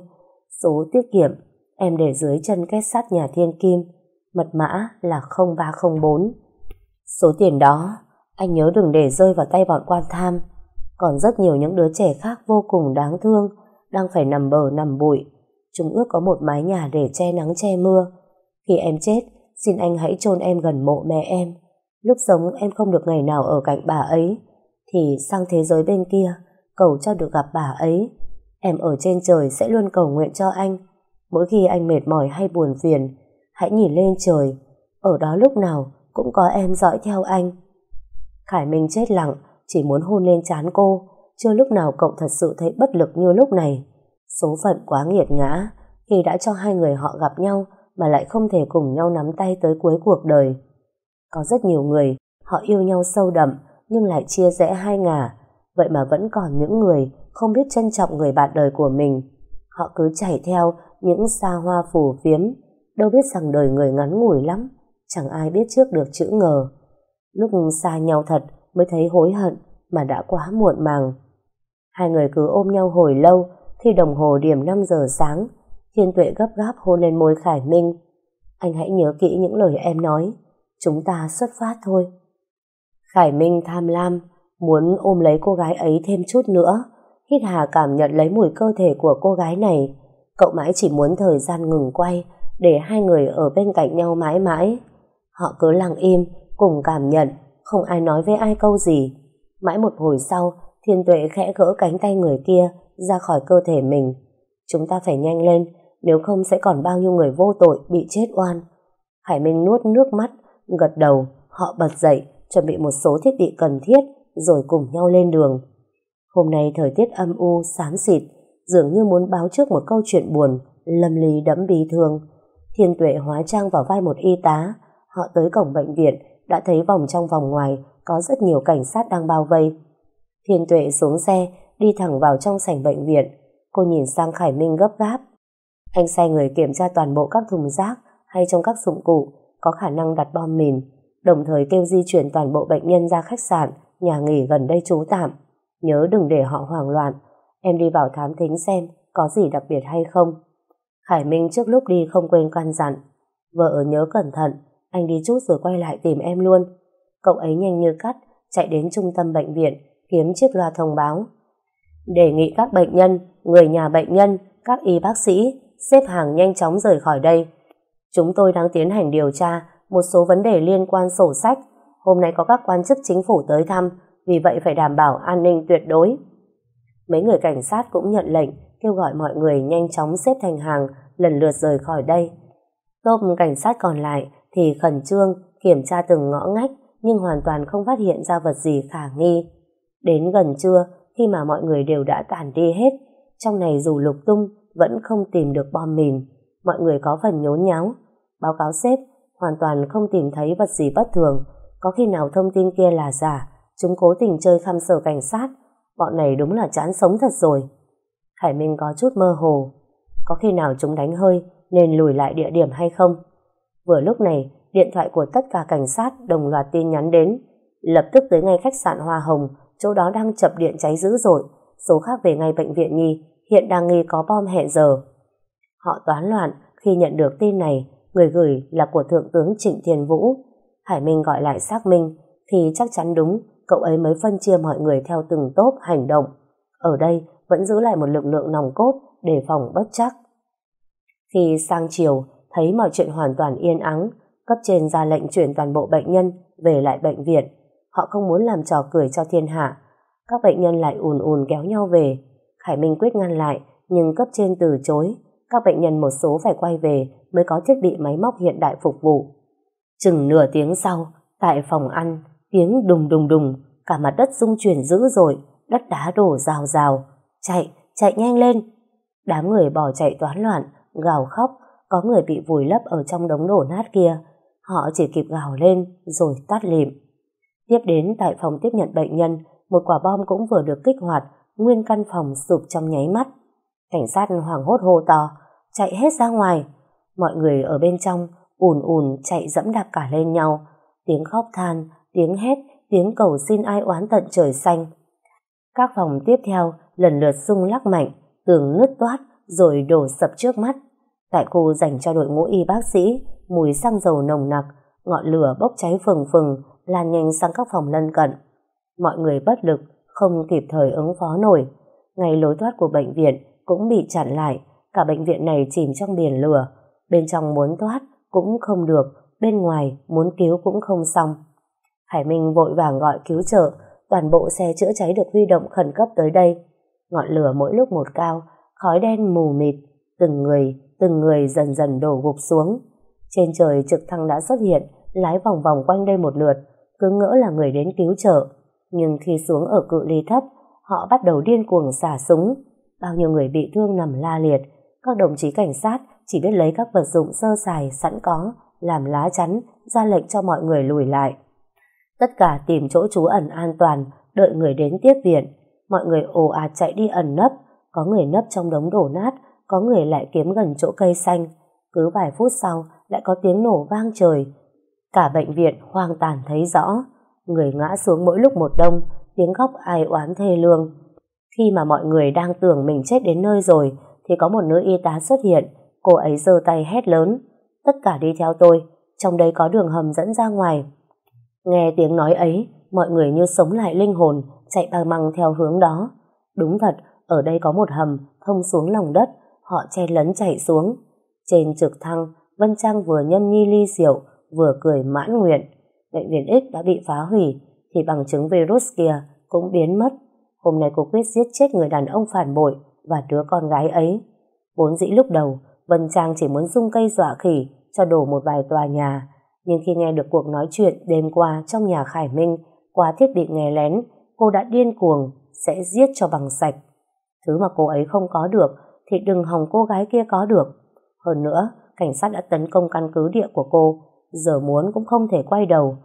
Speaker 1: Số tiết kiệm em để dưới chân kết sắt nhà thiên kim, mật mã là 0304. Số tiền đó, anh nhớ đừng để rơi vào tay bọn quan tham. Còn rất nhiều những đứa trẻ khác vô cùng đáng thương, đang phải nằm bờ nằm bụi. Chúng ước có một mái nhà để che nắng che mưa. Khi em chết, xin anh hãy chôn em gần mộ mẹ em. Lúc sống em không được ngày nào ở cạnh bà ấy, thì sang thế giới bên kia, cầu cho được gặp bà ấy. Em ở trên trời sẽ luôn cầu nguyện cho anh. Mỗi khi anh mệt mỏi hay buồn phiền, hãy nhìn lên trời. Ở đó lúc nào cũng có em dõi theo anh. Khải Minh chết lặng, chỉ muốn hôn lên trán cô. Chưa lúc nào cậu thật sự thấy bất lực như lúc này. Số phận quá nghiệt ngã, khi đã cho hai người họ gặp nhau mà lại không thể cùng nhau nắm tay tới cuối cuộc đời. Có rất nhiều người, họ yêu nhau sâu đậm, nhưng lại chia rẽ hai ngả. Vậy mà vẫn còn những người không biết trân trọng người bạn đời của mình. Họ cứ chạy theo những xa hoa phù phiếm, đâu biết rằng đời người ngắn ngủi lắm, chẳng ai biết trước được chữ ngờ. Lúc xa nhau thật mới thấy hối hận mà đã quá muộn màng. Hai người cứ ôm nhau hồi lâu, khi đồng hồ điểm 5 giờ sáng, Thiên Tuệ gấp gáp hôn lên môi Khải Minh. Anh hãy nhớ kỹ những lời em nói, chúng ta xuất phát thôi. Khải Minh tham lam, muốn ôm lấy cô gái ấy thêm chút nữa. Hít hà cảm nhận lấy mùi cơ thể của cô gái này. Cậu mãi chỉ muốn thời gian ngừng quay, để hai người ở bên cạnh nhau mãi mãi. Họ cứ lặng im, cùng cảm nhận, không ai nói với ai câu gì. Mãi một hồi sau, Thiên Tuệ khẽ gỡ cánh tay người kia ra khỏi cơ thể mình. Chúng ta phải nhanh lên, nếu không sẽ còn bao nhiêu người vô tội bị chết oan. Hải Minh nuốt nước mắt, gật đầu, họ bật dậy, chuẩn bị một số thiết bị cần thiết, rồi cùng nhau lên đường. Hôm nay thời tiết âm u, xám xịt, dường như muốn báo trước một câu chuyện buồn, lâm ly đẫm bi thương. Thiên tuệ hóa trang vào vai một y tá, họ tới cổng bệnh viện, đã thấy vòng trong vòng ngoài có rất nhiều cảnh sát đang bao vây. Thiên tuệ xuống xe, đi thẳng vào trong sảnh bệnh viện. Cô nhìn sang Khải Minh gấp gáp. Anh sai người kiểm tra toàn bộ các thùng rác hay trong các dụng cụ có khả năng đặt bom mìn, đồng thời kêu di chuyển toàn bộ bệnh nhân ra khách sạn, nhà nghỉ gần đây trú tạm. Nhớ đừng để họ hoảng loạn. Em đi vào thám thính xem có gì đặc biệt hay không. Khải Minh trước lúc đi không quên căn dặn. Vợ nhớ cẩn thận, anh đi chút rồi quay lại tìm em luôn. Cậu ấy nhanh như cắt, chạy đến trung tâm bệnh viện, kiếm chiếc loa thông báo. Đề nghị các bệnh nhân, người nhà bệnh nhân, các y bác sĩ xếp hàng nhanh chóng rời khỏi đây. Chúng tôi đang tiến hành điều tra một số vấn đề liên quan sổ sách. Hôm nay có các quan chức chính phủ tới thăm, vì vậy phải đảm bảo an ninh tuyệt đối. Mấy người cảnh sát cũng nhận lệnh kêu gọi mọi người nhanh chóng xếp thành hàng lần lượt rời khỏi đây. Tốp cảnh sát còn lại thì khẩn trương kiểm tra từng ngõ ngách nhưng hoàn toàn không phát hiện ra vật gì khả nghi. Đến gần trưa, khi mà mọi người đều đã tản đi hết, trong này dù lục tung vẫn không tìm được bom mìn. Mọi người có phần nhốn nháo. Báo cáo sếp, hoàn toàn không tìm thấy vật gì bất thường. Có khi nào thông tin kia là giả, chúng cố tình chơi khăm sở cảnh sát. Bọn này đúng là chán sống thật rồi. Khải Minh có chút mơ hồ. Có khi nào chúng đánh hơi nên lùi lại địa điểm hay không? Vừa lúc này, điện thoại của tất cả cảnh sát đồng loạt tin nhắn đến. Lập tức tới ngay khách sạn Hoa Hồng, chỗ đó đang chập điện cháy dữ dội. Số khác về ngay bệnh viện Nhi, hiện đang nghi có bom hẹn giờ. Họ toán loạn khi nhận được tin này, người gửi là của Thượng tướng Trịnh Thiên Vũ. Hải Minh gọi lại xác minh, thì chắc chắn đúng, cậu ấy mới phân chia mọi người theo từng tốp hành động. Ở đây vẫn giữ lại một lực lượng nòng cốt để phòng bất chắc. Khi sang chiều, thấy mọi chuyện hoàn toàn yên ắng, cấp trên ra lệnh chuyển toàn bộ bệnh nhân về lại bệnh viện. Họ không muốn làm trò cười cho thiên hạ. Các bệnh nhân lại ùn ùn kéo nhau về. Khải Minh quyết ngăn lại, nhưng cấp trên từ chối. Các bệnh nhân một số phải quay về mới có thiết bị máy móc hiện đại phục vụ. Chừng nửa tiếng sau, tại phòng ăn, tiếng đùng đùng đùng, cả mặt đất rung chuyển dữ dội, đất đá đổ rào rào. Chạy, chạy nhanh lên! Đám người bỏ chạy toán loạn, gào khóc, có người bị vùi lấp ở trong đống đổ nát kia. Họ chỉ kịp gào lên, rồi tắt lịm. Tiếp đến tại phòng tiếp nhận bệnh nhân, một quả bom cũng vừa được kích hoạt, nguyên căn phòng sụp trong nháy mắt. Cảnh sát hoảng hốt hô to, chạy hết ra ngoài. Mọi người ở bên trong ùn ùn chạy dẫm đạp cả lên nhau. Tiếng khóc than, tiếng hét, tiếng cầu xin ai oán tận trời xanh. Các phòng tiếp theo lần lượt rung lắc mạnh, tường nứt toát rồi đổ sập trước mắt. Tại khu dành cho đội ngũ y bác sĩ, mùi xăng dầu nồng nặc, ngọn lửa bốc cháy phừng phừng, lan nhanh sang các phòng lân cận. Mọi người bất lực, không kịp thời ứng phó nổi. Ngay lối thoát của bệnh viện cũng bị chặn lại, cả bệnh viện này chìm trong biển lửa. Bên trong muốn thoát cũng không được, bên ngoài muốn cứu cũng không xong. Hải Minh vội vàng gọi cứu trợ, toàn bộ xe chữa cháy được huy động khẩn cấp tới đây. Ngọn lửa mỗi lúc một cao, Khói đen mù mịt, từng người, từng người dần dần đổ gục xuống. Trên trời trực thăng đã xuất hiện, lái vòng vòng quanh đây một lượt, cứ ngỡ là người đến cứu trợ. Nhưng khi xuống ở cự ly thấp, họ bắt đầu điên cuồng xả súng. Bao nhiêu người bị thương nằm la liệt, các đồng chí cảnh sát chỉ biết lấy các vật dụng sơ sài sẵn có, làm lá chắn, ra lệnh cho mọi người lùi lại. Tất cả tìm chỗ trú ẩn an toàn, đợi người đến tiếp viện. Mọi người ồ ạt chạy đi ẩn nấp, có người nấp trong đống đổ nát, có người lại kiếm gần chỗ cây xanh. Cứ vài phút sau, lại có tiếng nổ vang trời. Cả bệnh viện hoang tàn thấy rõ. Người ngã xuống mỗi lúc một đông, tiếng khóc ai oán thê lương. Khi mà mọi người đang tưởng mình chết đến nơi rồi, thì có một nữ y tá xuất hiện. Cô ấy giơ tay hét lớn. Tất cả đi theo tôi, trong đây có đường hầm dẫn ra ngoài. Nghe tiếng nói ấy, mọi người như sống lại linh hồn, chạy băng măng theo hướng đó. Đúng thật, ở đây có một hầm thông xuống lòng đất, họ chen lấn chạy xuống. Trên trực thăng, Vân Trang vừa nhâm nhi ly rượu, vừa cười mãn nguyện. Bệnh viện X đã bị phá hủy, thì bằng chứng virus kia cũng biến mất. Hôm nay cô quyết giết chết người đàn ông phản bội và đứa con gái ấy. Vốn dĩ lúc đầu, Vân Trang chỉ muốn dung cây dọa khỉ cho đổ một vài tòa nhà, nhưng khi nghe được cuộc nói chuyện đêm qua trong nhà Khải Minh qua thiết bị nghe lén, cô đã điên cuồng sẽ giết cho bằng sạch. Thứ mà cô ấy không có được thì đừng hòng cô gái kia có được. Hơn nữa, cảnh sát đã tấn công căn cứ địa của cô, giờ muốn cũng không thể quay đầu.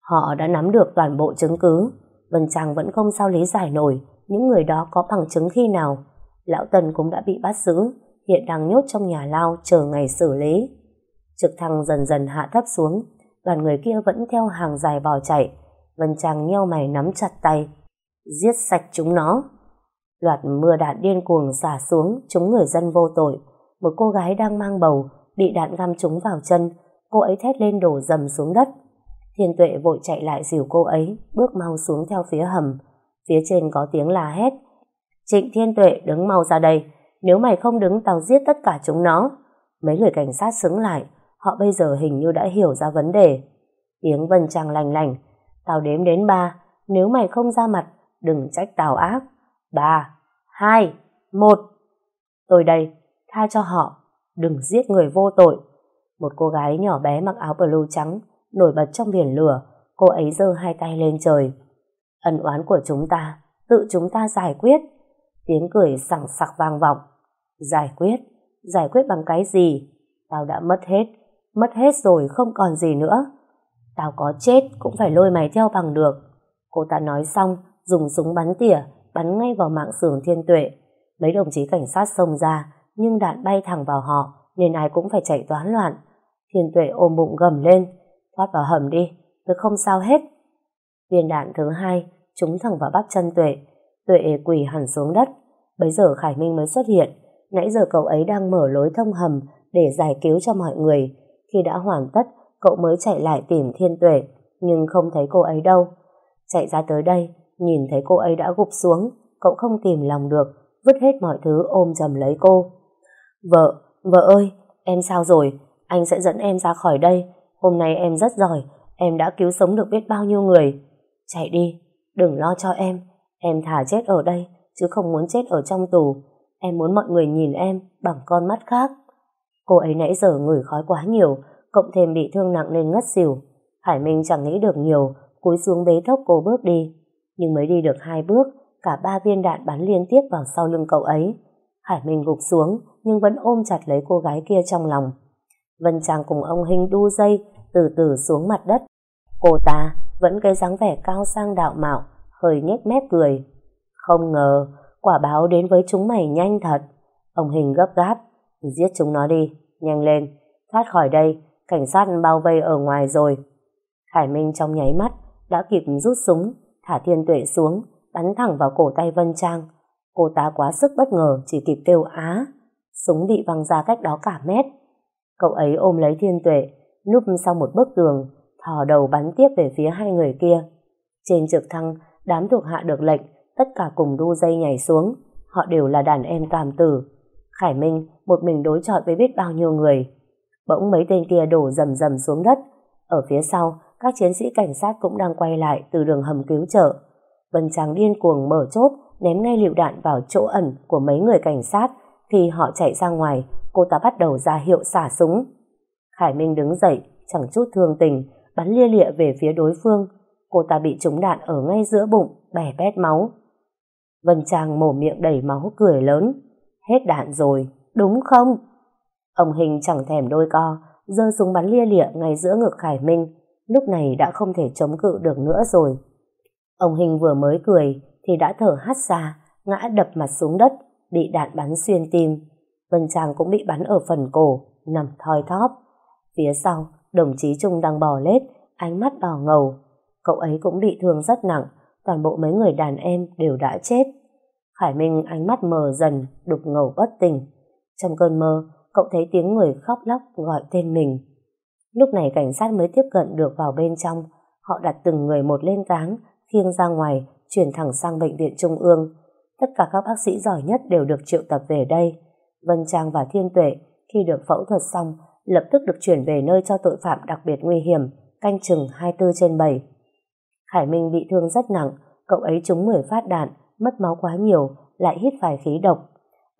Speaker 1: Họ đã nắm được toàn bộ chứng cứ, Vân Trang vẫn không sao lý giải nổi những người đó có bằng chứng khi nào. Lão Tần cũng đã bị bắt giữ, hiện đang nhốt trong nhà lao chờ ngày xử lý. Trực thăng dần dần hạ thấp xuống, đoàn người kia vẫn theo hàng dài bò chạy. Vân Trang nheo mày nắm chặt tay. Giết sạch chúng nó. Loạt mưa đạn điên cuồng xả xuống chúng người dân vô tội. Một cô gái đang mang bầu, bị đạn găm trúng vào chân, cô ấy thét lên đổ dầm xuống đất. Thiên tuệ vội chạy lại dìu cô ấy, bước mau xuống theo phía hầm. Phía trên có tiếng la hét. Trịnh Thiên Tuệ đứng mau ra đây, nếu mày không đứng tao giết tất cả chúng nó. Mấy người cảnh sát xứng lại, họ bây giờ hình như đã hiểu ra vấn đề. Tiếng Vân Trang lành lành, tao đếm đến ba, nếu mày không ra mặt, đừng trách tao ác. Ba, hai, một. Tôi đây, tha cho họ, đừng giết người vô tội. Một cô gái nhỏ bé mặc áo blue trắng, nổi bật trong biển lửa, cô ấy giơ hai tay lên trời. Ân oán của chúng ta, tự chúng ta giải quyết. Tiếng cười sảng sặc vang vọng. Giải quyết? Giải quyết bằng cái gì? Tao đã mất hết, mất hết rồi không còn gì nữa. Tao có chết cũng phải lôi mày theo bằng được. Cô ta nói xong, dùng súng bắn tỉa, bắn ngay vào mạng sườn thiên tuệ. Mấy đồng chí cảnh sát xông ra, nhưng đạn bay thẳng vào họ, nên ai cũng phải chạy toán loạn. Thiên tuệ ôm bụng gầm lên, thoát vào hầm đi, tôi không sao hết. Viên đạn thứ hai trúng thẳng vào bắp chân tuệ, tuệ quỳ hẳn xuống đất. Bây giờ Khải Minh mới xuất hiện, nãy giờ cậu ấy đang mở lối thông hầm để giải cứu cho mọi người. Khi đã hoàn tất, cậu mới chạy lại tìm thiên tuệ, nhưng không thấy cô ấy đâu. Chạy ra tới đây, nhìn thấy cô ấy đã gục xuống, cậu không tìm lòng được, vứt hết mọi thứ ôm chầm lấy cô. Vợ, vợ ơi, em sao rồi? Anh sẽ dẫn em ra khỏi đây. Hôm nay em rất giỏi, em đã cứu sống được biết bao nhiêu người. Chạy đi, đừng lo cho em. Em thả chết ở đây, chứ không muốn chết ở trong tù. Em muốn mọi người nhìn em bằng con mắt khác. Cô ấy nãy giờ ngửi khói quá nhiều, cộng thêm bị thương nặng nên ngất xỉu. Hải Minh chẳng nghĩ được nhiều, cúi xuống bế thốc cô bước đi. Nhưng mới đi được hai bước, cả ba viên đạn bắn liên tiếp vào sau lưng cậu ấy. Hải Minh gục xuống, nhưng vẫn ôm chặt lấy cô gái kia trong lòng. Vân Trang cùng ông Hình đu dây, từ từ xuống mặt đất. Cô ta vẫn cái dáng vẻ cao sang đạo mạo, hơi nhếch mép cười. Không ngờ, quả báo đến với chúng mày nhanh thật. Ông Hình gấp gáp, giết chúng nó đi, nhanh lên, thoát khỏi đây, cảnh sát bao vây ở ngoài rồi. Khải Minh trong nháy mắt, đã kịp rút súng, thả thiên tuệ xuống, bắn thẳng vào cổ tay Vân Trang. Cô ta quá sức bất ngờ, chỉ kịp kêu á. Súng bị văng ra cách đó cả mét. Cậu ấy ôm lấy thiên tuệ, núp sau một bức tường, thò đầu bắn tiếp về phía hai người kia. Trên trực thăng, đám thuộc hạ được lệnh, tất cả cùng đu dây nhảy xuống. Họ đều là đàn em cảm tử. Khải Minh một mình đối chọi với biết bao nhiêu người. Bỗng mấy tên kia đổ rầm rầm xuống đất. Ở phía sau, các chiến sĩ cảnh sát cũng đang quay lại từ đường hầm cứu trợ. Vân Trang điên cuồng mở chốt, ném ngay lựu đạn vào chỗ ẩn của mấy người cảnh sát khi họ chạy ra ngoài, cô ta bắt đầu ra hiệu xả súng. Khải Minh đứng dậy, chẳng chút thương tình, bắn lia lịa về phía đối phương. Cô ta bị trúng đạn ở ngay giữa bụng, bẻ bét máu. Vân Trang mổ miệng đầy máu cười lớn. Hết đạn rồi, đúng không? Ông Hình chẳng thèm đôi co, giơ súng bắn lia lịa ngay giữa ngực Khải Minh, lúc này đã không thể chống cự được nữa rồi. Ông Hình vừa mới cười thì đã thở hắt ra, ngã đập mặt xuống đất, bị đạn bắn xuyên tim. Vân Trang cũng bị bắn ở phần cổ, nằm thoi thóp. Phía sau, đồng chí Trung đang bò lết, ánh mắt đỏ ngầu. Cậu ấy cũng bị thương rất nặng, toàn bộ mấy người đàn em đều đã chết. Khải Minh ánh mắt mờ dần, đục ngầu bất tỉnh. Trong cơn mơ, cậu thấy tiếng người khóc lóc gọi tên mình. Lúc này cảnh sát mới tiếp cận được vào bên trong, họ đặt từng người một lên cáng, khiêng ra ngoài, chuyển thẳng sang bệnh viện trung ương. Tất cả các bác sĩ giỏi nhất đều được triệu tập về đây. Vân Trang và Thiên Tuệ khi được phẫu thuật xong lập tức được chuyển về nơi cho tội phạm đặc biệt nguy hiểm, canh chừng 24 trên 7. Khải Minh bị thương rất nặng, cậu ấy trúng 10 phát đạn, mất máu quá nhiều, lại hít phải khí độc.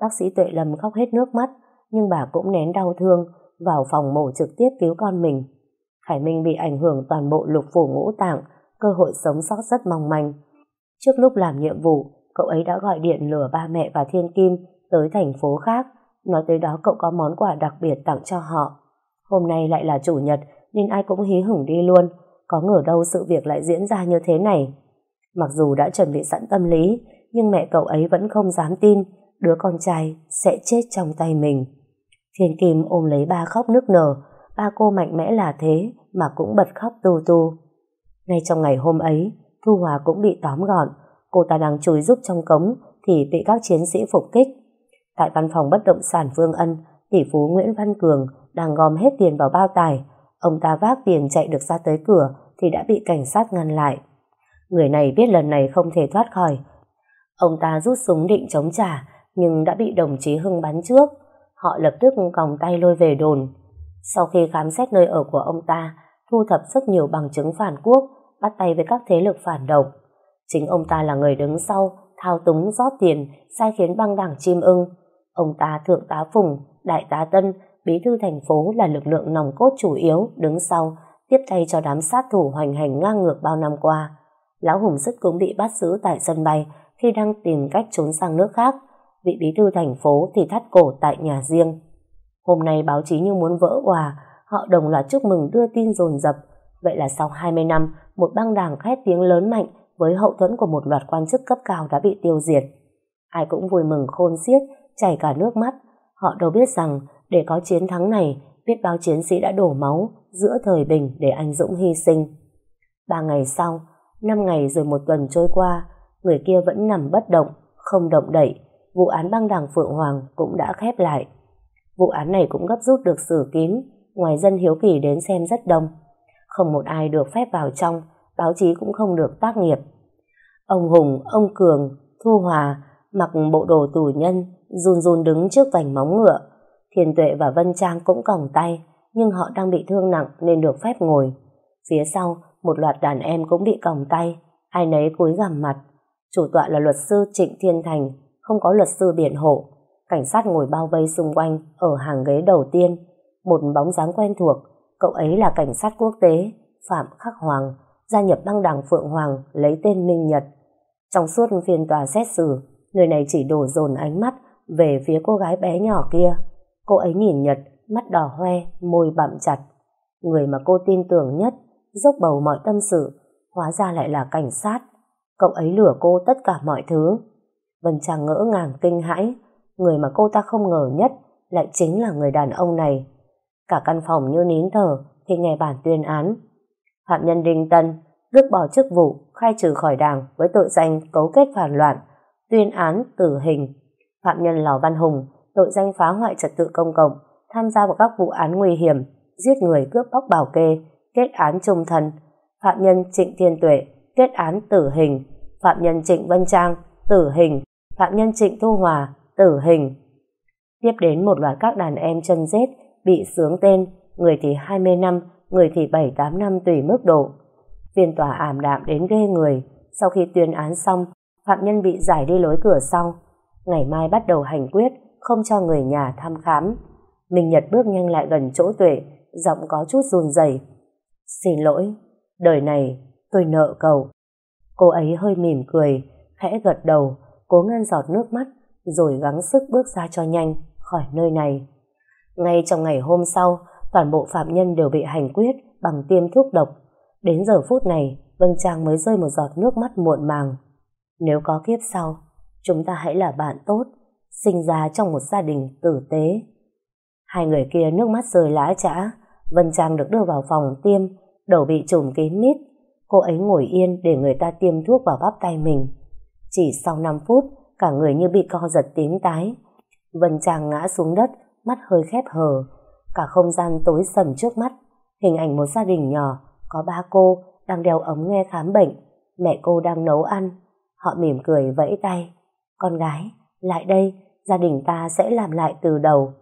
Speaker 1: Bác sĩ Tuệ Lâm khóc hết nước mắt, nhưng bà cũng nén đau thương, vào phòng mổ trực tiếp cứu con mình. Khải Minh bị ảnh hưởng toàn bộ lục phủ ngũ tạng, cơ hội sống sót rất mong manh. Trước lúc làm nhiệm vụ, cậu ấy đã gọi điện lừa ba mẹ và Thiên Kim tới thành phố khác, nói tới đó cậu có món quà đặc biệt tặng cho họ. Hôm nay lại là chủ nhật nên ai cũng hí hửng đi luôn, có ngờ đâu sự việc lại diễn ra như thế này. Mặc dù đã chuẩn bị sẵn tâm lý, nhưng mẹ cậu ấy vẫn không dám tin đứa con trai sẽ chết trong tay mình. Thiên Kim ôm lấy ba khóc nức nở, ba cô mạnh mẽ là thế mà cũng bật khóc tu tu. Ngay trong ngày hôm ấy, Thu Hòa cũng bị tóm gọn, cô ta đang chui giúp trong cống thì bị các chiến sĩ phục kích. Tại văn phòng bất động sản Vương Ân, tỷ phú Nguyễn Văn Cường đang gom hết tiền vào bao tài. Ông ta vác tiền chạy được ra tới cửa thì đã bị cảnh sát ngăn lại. Người này biết lần này không thể thoát khỏi. Ông ta rút súng định chống trả nhưng đã bị đồng chí Hưng bắn trước. Họ lập tức còng tay lôi về đồn. Sau khi khám xét nơi ở của ông ta, thu thập rất nhiều bằng chứng phản quốc, bắt tay với các thế lực phản động. Chính ông ta là người đứng sau, thao túng rót tiền, sai khiến băng đảng chim ưng. Ông ta thượng tá Phùng, đại tá Tân, bí thư thành phố là lực lượng nòng cốt chủ yếu, đứng sau, tiếp tay cho đám sát thủ hoành hành ngang ngược bao năm qua. Lão Hùng Sức cũng bị bắt giữ tại sân bay khi đang tìm cách trốn sang nước khác. Vị bí thư thành phố thì thắt cổ tại nhà riêng. Hôm nay báo chí như muốn vỡ hòa, họ đồng loạt chúc mừng đưa tin dồn dập. Vậy là sau 20 năm, một băng đảng khét tiếng lớn mạnh với hậu thuẫn của một loạt quan chức cấp cao đã bị tiêu diệt. Ai cũng vui mừng khôn xiết, chảy cả nước mắt. Họ đâu biết rằng để có chiến thắng này, biết bao chiến sĩ đã đổ máu giữa thời bình để anh Dũng hy sinh. Ba ngày sau, năm ngày rồi một tuần trôi qua, người kia vẫn nằm bất động, không động đậy. Vụ án băng đảng Phượng Hoàng cũng đã khép lại. Vụ án này cũng gấp rút được xử kín, ngoài dân hiếu kỳ đến xem rất đông. Không một ai được phép vào trong, báo chí cũng không được tác nghiệp. Ông Hùng, ông Cường, Thu Hòa mặc bộ đồ tù nhân, run run đứng trước vành móng ngựa. Thiên Tuệ và Vân Trang cũng còng tay, nhưng họ đang bị thương nặng nên được phép ngồi. Phía sau, một loạt đàn em cũng bị còng tay, ai nấy cúi gằm mặt. Chủ tọa là luật sư Trịnh Thiên Thành, không có luật sư biện hộ. Cảnh sát ngồi bao vây xung quanh ở hàng ghế đầu tiên. Một bóng dáng quen thuộc, cậu ấy là cảnh sát quốc tế, Phạm Khắc Hoàng, gia nhập băng đảng Phượng Hoàng lấy tên Minh Nhật. Trong suốt phiên tòa xét xử, người này chỉ đổ dồn ánh mắt về phía cô gái bé nhỏ kia. Cô ấy nhìn Nhật, mắt đỏ hoe, môi bặm chặt. Người mà cô tin tưởng nhất, dốc bầu mọi tâm sự, hóa ra lại là cảnh sát. Cậu ấy lừa cô tất cả mọi thứ. Vân Trang ngỡ ngàng kinh hãi, người mà cô ta không ngờ nhất lại chính là người đàn ông này. Cả căn phòng như nín thở khi nghe bản tuyên án. Phạm nhân Đinh Tân tước bỏ chức vụ, khai trừ khỏi đảng với tội danh cấu kết phản loạn, tuyên án tử hình. Phạm nhân Lò Văn Hùng, tội danh phá hoại trật tự công cộng, tham gia vào các vụ án nguy hiểm, giết người cướp bóc bảo kê, kết án trung thân. Phạm nhân Trịnh Thiên Tuệ, kết án tử hình. Phạm nhân Trịnh Vân Trang, tử hình. Phạm nhân Trịnh Thu Hòa, tử hình. Tiếp đến một loạt các đàn em chân rết bị sướng tên, người thì 20 năm, người thì 7-8 năm tùy mức độ. Phiên tòa ảm đạm đến ghê người. Sau khi tuyên án xong, phạm nhân bị giải đi lối cửa sau. Ngày mai bắt đầu hành quyết, không cho người nhà thăm khám. Minh Nhật bước nhanh lại gần chỗ Tuệ, giọng có chút run rẩy. Xin lỗi, đời này tôi nợ cầu Cô ấy hơi mỉm cười, khẽ gật đầu, cố ngăn giọt nước mắt, rồi gắng sức bước ra cho nhanh khỏi nơi này. Ngay trong ngày hôm sau, toàn bộ phạm nhân đều bị hành quyết bằng tiêm thuốc độc. Đến giờ phút này, Vân Trang mới rơi một giọt nước mắt muộn màng. Nếu có kiếp sau, chúng ta hãy là bạn tốt, sinh ra trong một gia đình tử tế. Hai người kia nước mắt rơi lã chã, Vân Trang được đưa vào phòng tiêm, đầu bị trùm kín mít. Cô ấy ngồi yên để người ta tiêm thuốc vào bắp tay mình. Chỉ sau 5 phút, cả người như bị co giật tím tái. Vân Trang ngã xuống đất, mắt hơi khép hờ. Cả không gian tối sầm trước mắt. Hình ảnh một gia đình nhỏ, có ba cô đang đeo ống nghe khám bệnh. Mẹ cô đang nấu ăn. Họ mỉm cười vẫy tay. Con gái, lại đây, gia đình ta sẽ làm lại từ đầu.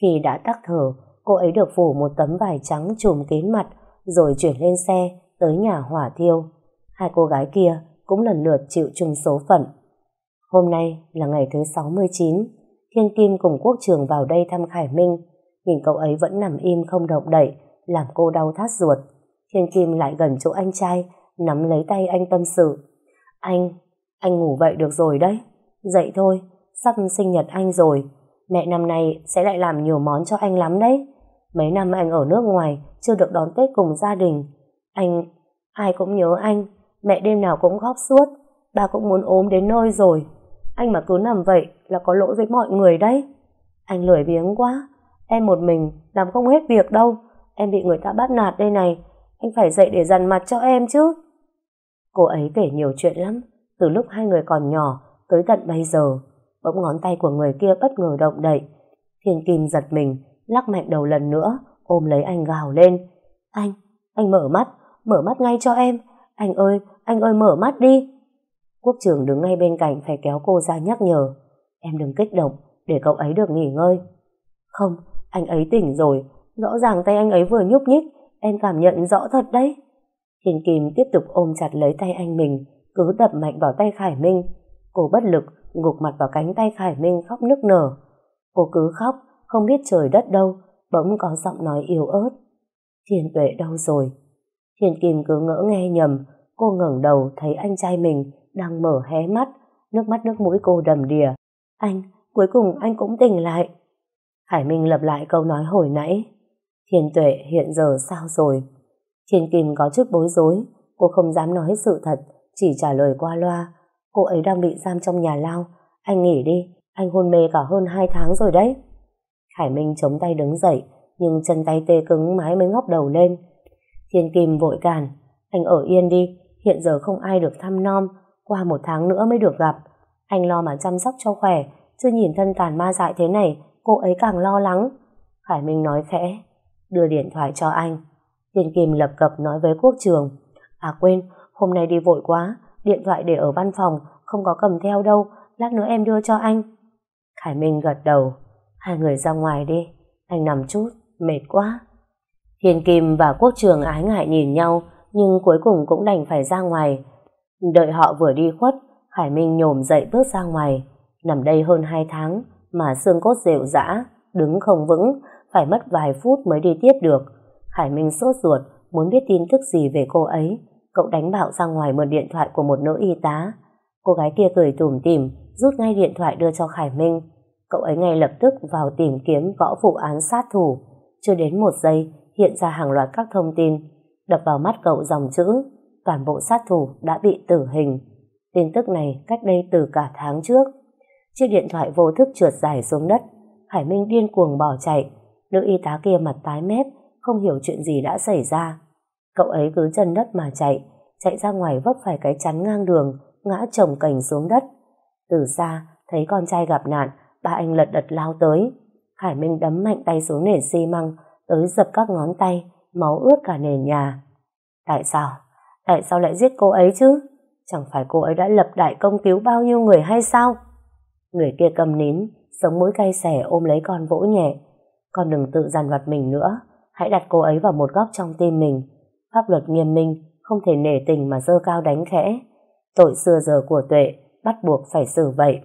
Speaker 1: Khi đã tắc thở, cô ấy được phủ một tấm vải trắng trùm kín mặt, rồi chuyển lên xe tới nhà hỏa thiêu. Hai cô gái kia cũng lần lượt chịu chung số phận. Hôm nay là ngày thứ 69, Thiên Kim cùng Quốc Trường vào đây thăm Khải Minh, nhìn cậu ấy vẫn nằm im không động đậy, làm cô đau thắt ruột. Thiên Kim lại gần chỗ anh trai, nắm lấy tay anh tâm sự. Anh, anh ngủ vậy được rồi đấy. Dậy thôi, sắp sinh nhật anh rồi. Mẹ năm nay sẽ lại làm nhiều món cho anh lắm đấy. Mấy năm anh ở nước ngoài, chưa được đón Tết cùng gia đình. Anh, ai cũng nhớ anh, mẹ đêm nào cũng khóc suốt. Ba cũng muốn ốm đến nơi rồi. Anh mà cứ nằm vậy là có lỗi với mọi người đấy. Anh lười biếng quá. Em một mình làm không hết việc đâu. Em bị người ta bắt nạt đây này. Anh phải dậy để dằn mặt cho em chứ. Cô ấy kể nhiều chuyện lắm. Từ lúc hai người còn nhỏ tới tận bây giờ. Bỗng ngón tay của người kia bất ngờ động đậy. Thiên Kim giật mình, lắc mạnh đầu lần nữa, ôm lấy anh gào lên. Anh, anh mở mắt, mở mắt ngay cho em. Anh ơi, anh ơi mở mắt đi. Quốc trưởng đứng ngay bên cạnh phải kéo cô ra nhắc nhở. Em đừng kích động, để cậu ấy được nghỉ ngơi. Không, anh ấy tỉnh rồi. Rõ ràng tay anh ấy vừa nhúc nhích, em cảm nhận rõ thật đấy. Thiên Kim tiếp tục ôm chặt lấy tay anh mình, cứ đập mạnh vào tay Khải Minh. Cô bất lực, gục mặt vào cánh tay Khải Minh khóc nức nở. Cô cứ khóc, không biết trời đất đâu, bỗng có giọng nói yếu ớt. Thiên tuệ đâu rồi? Thiên Kim cứ ngỡ nghe nhầm, cô ngẩng đầu thấy anh trai mình đang mở hé mắt, nước mắt nước mũi cô đầm đìa. Anh, cuối cùng anh cũng tỉnh lại. Hải Minh lặp lại câu nói hồi nãy. Thiên tuệ hiện giờ sao rồi? Thiên Kim có chút bối rối, cô không dám nói sự thật, chỉ trả lời qua loa. Cô ấy đang bị giam trong nhà lao, anh nghỉ đi, anh hôn mê cả hơn hai tháng rồi đấy. khải Minh chống tay đứng dậy, nhưng chân tay tê cứng mái mới ngóc đầu lên. Thiên Kim vội cản, anh ở yên đi, hiện giờ không ai được thăm nom, qua một tháng nữa mới được gặp. Anh lo mà chăm sóc cho khỏe, chứ nhìn thân tàn ma dại thế này, cô ấy càng lo lắng. Khải Minh nói khẽ, đưa điện thoại cho anh. Thiên Kim lập cập nói với quốc trường, à quên, hôm nay đi vội quá, điện thoại để ở văn phòng, không có cầm theo đâu, lát nữa em đưa cho anh. Khải Minh gật đầu, hai người ra ngoài đi, anh nằm chút, mệt quá. Thiên Kim và quốc trường ái ngại nhìn nhau, nhưng cuối cùng cũng đành phải ra ngoài. Đợi họ vừa đi khuất, Khải Minh nhổm dậy bước ra ngoài. Nằm đây hơn hai tháng, mà xương cốt rệu rã, đứng không vững, phải mất vài phút mới đi tiếp được. Khải Minh sốt ruột, muốn biết tin tức gì về cô ấy. Cậu đánh bạo ra ngoài mượn điện thoại của một nữ y tá. Cô gái kia cười tủm tỉm, rút ngay điện thoại đưa cho Khải Minh. Cậu ấy ngay lập tức vào tìm kiếm gõ vụ án sát thủ. Chưa đến một giây, hiện ra hàng loạt các thông tin. Đập vào mắt cậu dòng chữ, toàn bộ sát thủ đã bị tử hình. Tin tức này cách đây từ cả tháng trước. Chiếc điện thoại vô thức trượt dài xuống đất. Khải Minh điên cuồng bỏ chạy. Nữ y tá kia mặt tái mét, không hiểu chuyện gì đã xảy ra. Cậu ấy cứ chân đất mà chạy, chạy ra ngoài vấp phải cái chắn ngang đường, ngã chồng cành xuống đất. Từ xa, thấy con trai gặp nạn, ba anh lật đật lao tới. Hải Minh đấm mạnh tay xuống nền xi măng, tới dập các ngón tay, máu ướt cả nền nhà. Tại sao? Tại sao lại giết cô ấy chứ? Chẳng phải cô ấy đã lập đại công cứu bao nhiêu người hay sao? Người kia cầm nín, sống mũi cay xẻ ôm lấy con vỗ nhẹ. Con đừng tự dằn vặt mình nữa, hãy đặt cô ấy vào một góc trong tim mình. Pháp luật nghiêm minh, không thể nể tình mà dơ cao đánh khẽ. Tội xưa giờ của tuệ, bắt buộc phải xử vậy.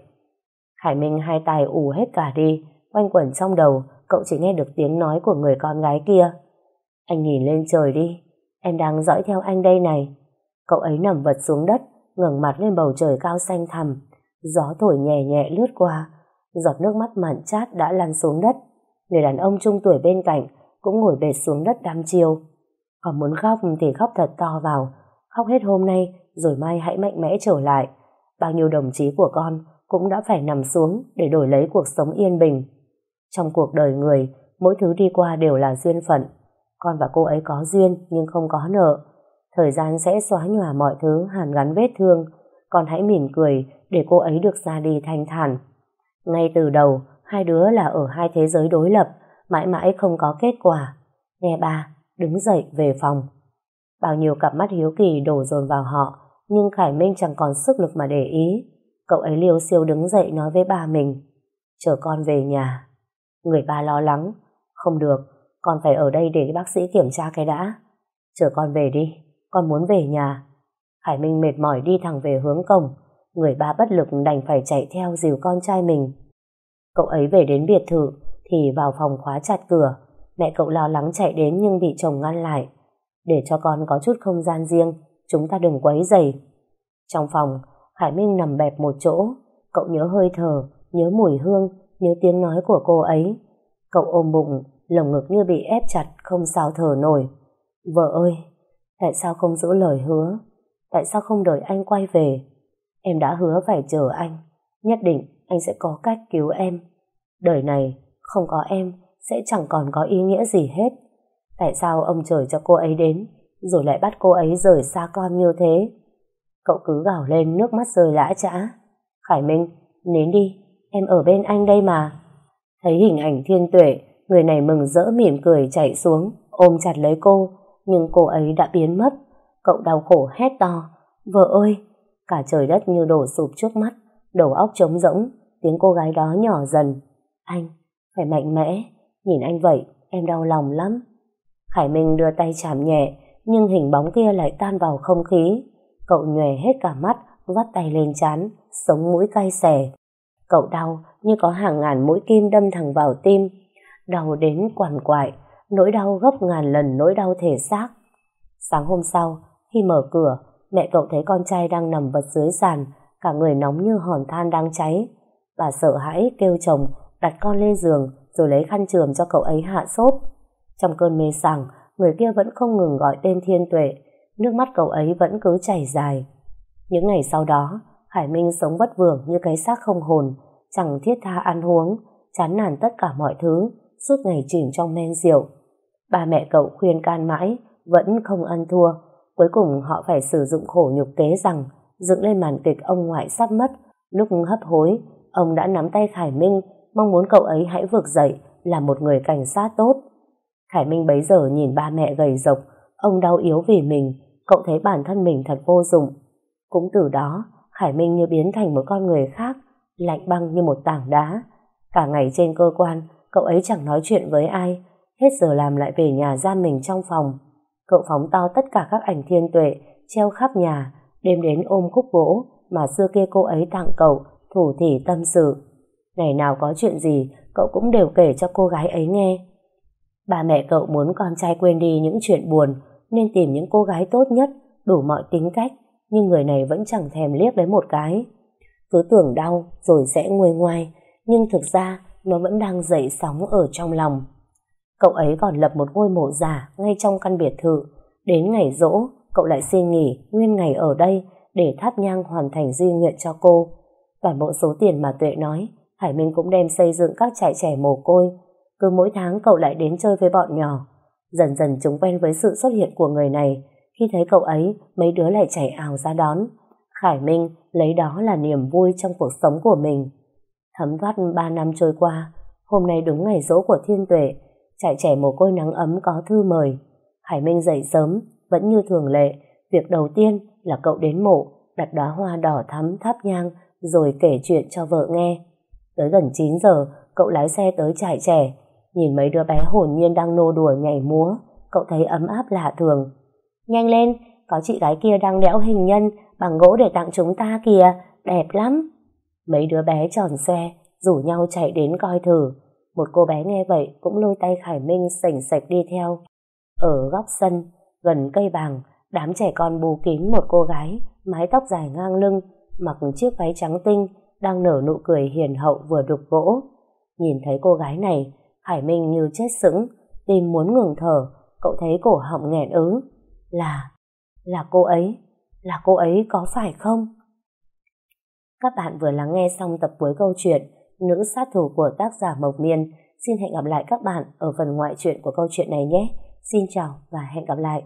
Speaker 1: Khải Minh hai tay ù hết cả đi, quanh quẩn trong đầu, cậu chỉ nghe được tiếng nói của người con gái kia. Anh nhìn lên trời đi, em đang dõi theo anh đây này. Cậu ấy nằm vật xuống đất, ngẩng mặt lên bầu trời cao xanh thẳm, gió thổi nhẹ nhẹ lướt qua, giọt nước mắt mặn chát đã lăn xuống đất. Người đàn ông trung tuổi bên cạnh cũng ngồi bệt xuống đất đăm chiêu. Còn muốn khóc thì khóc thật to vào, khóc hết hôm nay rồi mai hãy mạnh mẽ trở lại. Bao nhiêu đồng chí của con cũng đã phải nằm xuống để đổi lấy cuộc sống yên bình. Trong cuộc đời người, mỗi thứ đi qua đều là duyên phận. Con và cô ấy có duyên nhưng không có nợ. Thời gian sẽ xóa nhòa mọi thứ hàn gắn vết thương. Con hãy mỉm cười để cô ấy được ra đi thanh thản. Ngay từ đầu, hai đứa là ở hai thế giới đối lập, mãi mãi không có kết quả. Nghe ba, đứng dậy về phòng. Bao nhiêu cặp mắt hiếu kỳ đổ dồn vào họ, nhưng Khải Minh chẳng còn sức lực mà để ý. Cậu ấy liêu siêu đứng dậy nói với ba mình, chờ con về nhà. Người ba lo lắng, không được, con phải ở đây để bác sĩ kiểm tra cái đã. Chờ con về đi, con muốn về nhà. Khải Minh mệt mỏi đi thẳng về hướng cổng, người ba bất lực đành phải chạy theo dìu con trai mình. Cậu ấy về đến biệt thự thì vào phòng khóa chặt cửa, mẹ cậu lo lắng chạy đến nhưng bị chồng ngăn lại. Để cho con có chút không gian riêng, chúng ta đừng quấy dày. Trong phòng, Khải Minh nằm bẹp một chỗ, cậu nhớ hơi thở, nhớ mùi hương, nhớ tiếng nói của cô ấy. Cậu ôm bụng, lồng ngực như bị ép chặt, không sao thở nổi. Vợ ơi, tại sao không giữ lời hứa? Tại sao không đợi anh quay về? Em đã hứa phải chờ anh, nhất định anh sẽ có cách cứu em. Đời này, không có em, sẽ chẳng còn có ý nghĩa gì hết. Tại sao ông trời cho cô ấy đến, rồi lại bắt cô ấy rời xa con như thế? Cậu cứ gào lên nước mắt rơi lã chã. Khải Minh, nín đi, em ở bên anh đây mà. Thấy hình ảnh thiên tuệ, người này mừng rỡ mỉm cười chạy xuống, ôm chặt lấy cô, nhưng cô ấy đã biến mất. Cậu đau khổ hét to, vợ ơi, cả trời đất như đổ sụp trước mắt, đầu óc trống rỗng, tiếng cô gái đó nhỏ dần. Anh, phải mạnh mẽ, nhìn anh vậy, em đau lòng lắm. Khải Minh đưa tay chạm nhẹ, nhưng hình bóng kia lại tan vào không khí. Cậu nhòe hết cả mắt, vắt tay lên chán, sống mũi cay xè. Cậu đau như có hàng ngàn mũi kim đâm thẳng vào tim, đau đến quằn quại, nỗi đau gấp ngàn lần nỗi đau thể xác. Sáng hôm sau, khi mở cửa, mẹ cậu thấy con trai đang nằm vật dưới sàn, cả người nóng như hòn than đang cháy. Bà sợ hãi kêu chồng đặt con lên giường rồi lấy khăn trường cho cậu ấy hạ sốt. Trong cơn mê sảng, người kia vẫn không ngừng gọi tên Thiên Tuệ, nước mắt cậu ấy vẫn cứ chảy dài. Những ngày sau đó, Hải Minh sống vất vưởng như cái xác không hồn, chẳng thiết tha ăn uống, chán nản tất cả mọi thứ, suốt ngày chìm trong men rượu. Ba mẹ cậu khuyên can mãi, vẫn không ăn thua. Cuối cùng họ phải sử dụng khổ nhục kế rằng, dựng lên màn kịch ông ngoại sắp mất. Lúc hấp hối, ông đã nắm tay Khải Minh, mong muốn cậu ấy hãy vực dậy, là một người cảnh sát tốt. Khải Minh bấy giờ nhìn ba mẹ gầy rộc, ông đau yếu vì mình, cậu thấy bản thân mình thật vô dụng. Cũng từ đó, Khải Minh như biến thành một con người khác, lạnh băng như một tảng đá. Cả ngày trên cơ quan, cậu ấy chẳng nói chuyện với ai, hết giờ làm lại về nhà giam mình trong phòng. Cậu phóng to tất cả các ảnh thiên tuệ, treo khắp nhà, đêm đến ôm khúc gỗ mà xưa kia cô ấy tặng cậu, thủ thỉ tâm sự. Ngày nào có chuyện gì, cậu cũng đều kể cho cô gái ấy nghe. Ba mẹ cậu muốn con trai quên đi những chuyện buồn, nên tìm những cô gái tốt nhất, đủ mọi tính cách, nhưng người này vẫn chẳng thèm liếc đến một cái. Cứ tưởng đau rồi sẽ nguôi ngoai, nhưng thực ra nó vẫn đang dậy sóng ở trong lòng. Cậu ấy còn lập một ngôi mộ giả ngay trong căn biệt thự. Đến ngày rỗ, cậu lại xin nghỉ nguyên ngày ở đây để thắp nhang hoàn thành duy nguyện cho cô. Toàn bộ số tiền mà Tuệ nói, Hải Minh cũng đem xây dựng các trại trẻ mồ côi. Cứ mỗi tháng cậu lại đến chơi với bọn nhỏ. Dần dần chúng quen với sự xuất hiện của người này. Khi thấy cậu ấy, mấy đứa lại chảy ảo ra đón. Khải Minh lấy đó là niềm vui trong cuộc sống của mình. Thấm thoát 3 năm trôi qua, hôm nay đúng ngày dỗ của Thiên Tuệ, trại trẻ mồ côi nắng ấm có thư mời. Hải Minh dậy sớm, vẫn như thường lệ, việc đầu tiên là cậu đến mộ, đặt đóa hoa đỏ thắm thắp nhang, rồi kể chuyện cho vợ nghe. Tới gần 9 giờ, cậu lái xe tới trại trẻ, nhìn mấy đứa bé hồn nhiên đang nô đùa nhảy múa, cậu thấy ấm áp lạ thường. Nhanh lên, có chị gái kia đang đẽo hình nhân bằng gỗ để tặng chúng ta kìa, đẹp lắm. Mấy đứa bé tròn xe, rủ nhau chạy đến coi thử. Một cô bé nghe vậy cũng lôi tay Khải Minh sành sạch đi theo. Ở góc sân, gần cây bàng, đám trẻ con bù kín một cô gái, mái tóc dài ngang lưng, mặc chiếc váy trắng tinh, đang nở nụ cười hiền hậu vừa đục gỗ. Nhìn thấy cô gái này, Hải Minh như chết sững, tim muốn ngừng thở, cậu thấy cổ họng nghẹn ứ. Là, là cô ấy, là cô ấy có phải không? Các bạn vừa lắng nghe xong tập cuối câu chuyện Nữ sát thủ của tác giả Mộc Miên. Xin hẹn gặp lại các bạn ở phần ngoại truyện của câu chuyện này nhé. Xin chào và hẹn gặp lại.